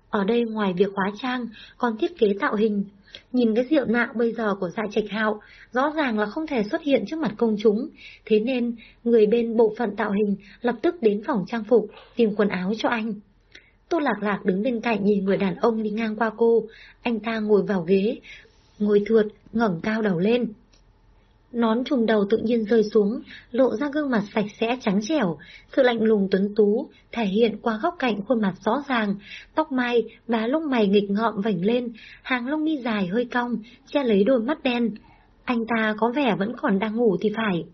Ở đây ngoài việc hóa trang, còn thiết kế tạo hình, Nhìn cái rượu nạo bây giờ của dạ trạch hạo, rõ ràng là không thể xuất hiện trước mặt công chúng, thế nên người bên bộ phận tạo hình lập tức đến phòng trang phục, tìm quần áo cho anh. Tô Lạc Lạc đứng bên cạnh nhìn người đàn ông đi ngang qua cô, anh ta ngồi vào ghế, ngồi thượt, ngẩng cao đầu lên. Nón trùm đầu tự nhiên rơi xuống, lộ ra gương mặt sạch sẽ trắng trẻo, sự lạnh lùng tuấn tú, thể hiện qua góc cạnh khuôn mặt rõ ràng, tóc mai và lông mày nghịch ngợm vảnh lên, hàng lông mi dài hơi cong, che lấy đôi mắt đen. Anh ta có vẻ vẫn còn đang ngủ thì phải.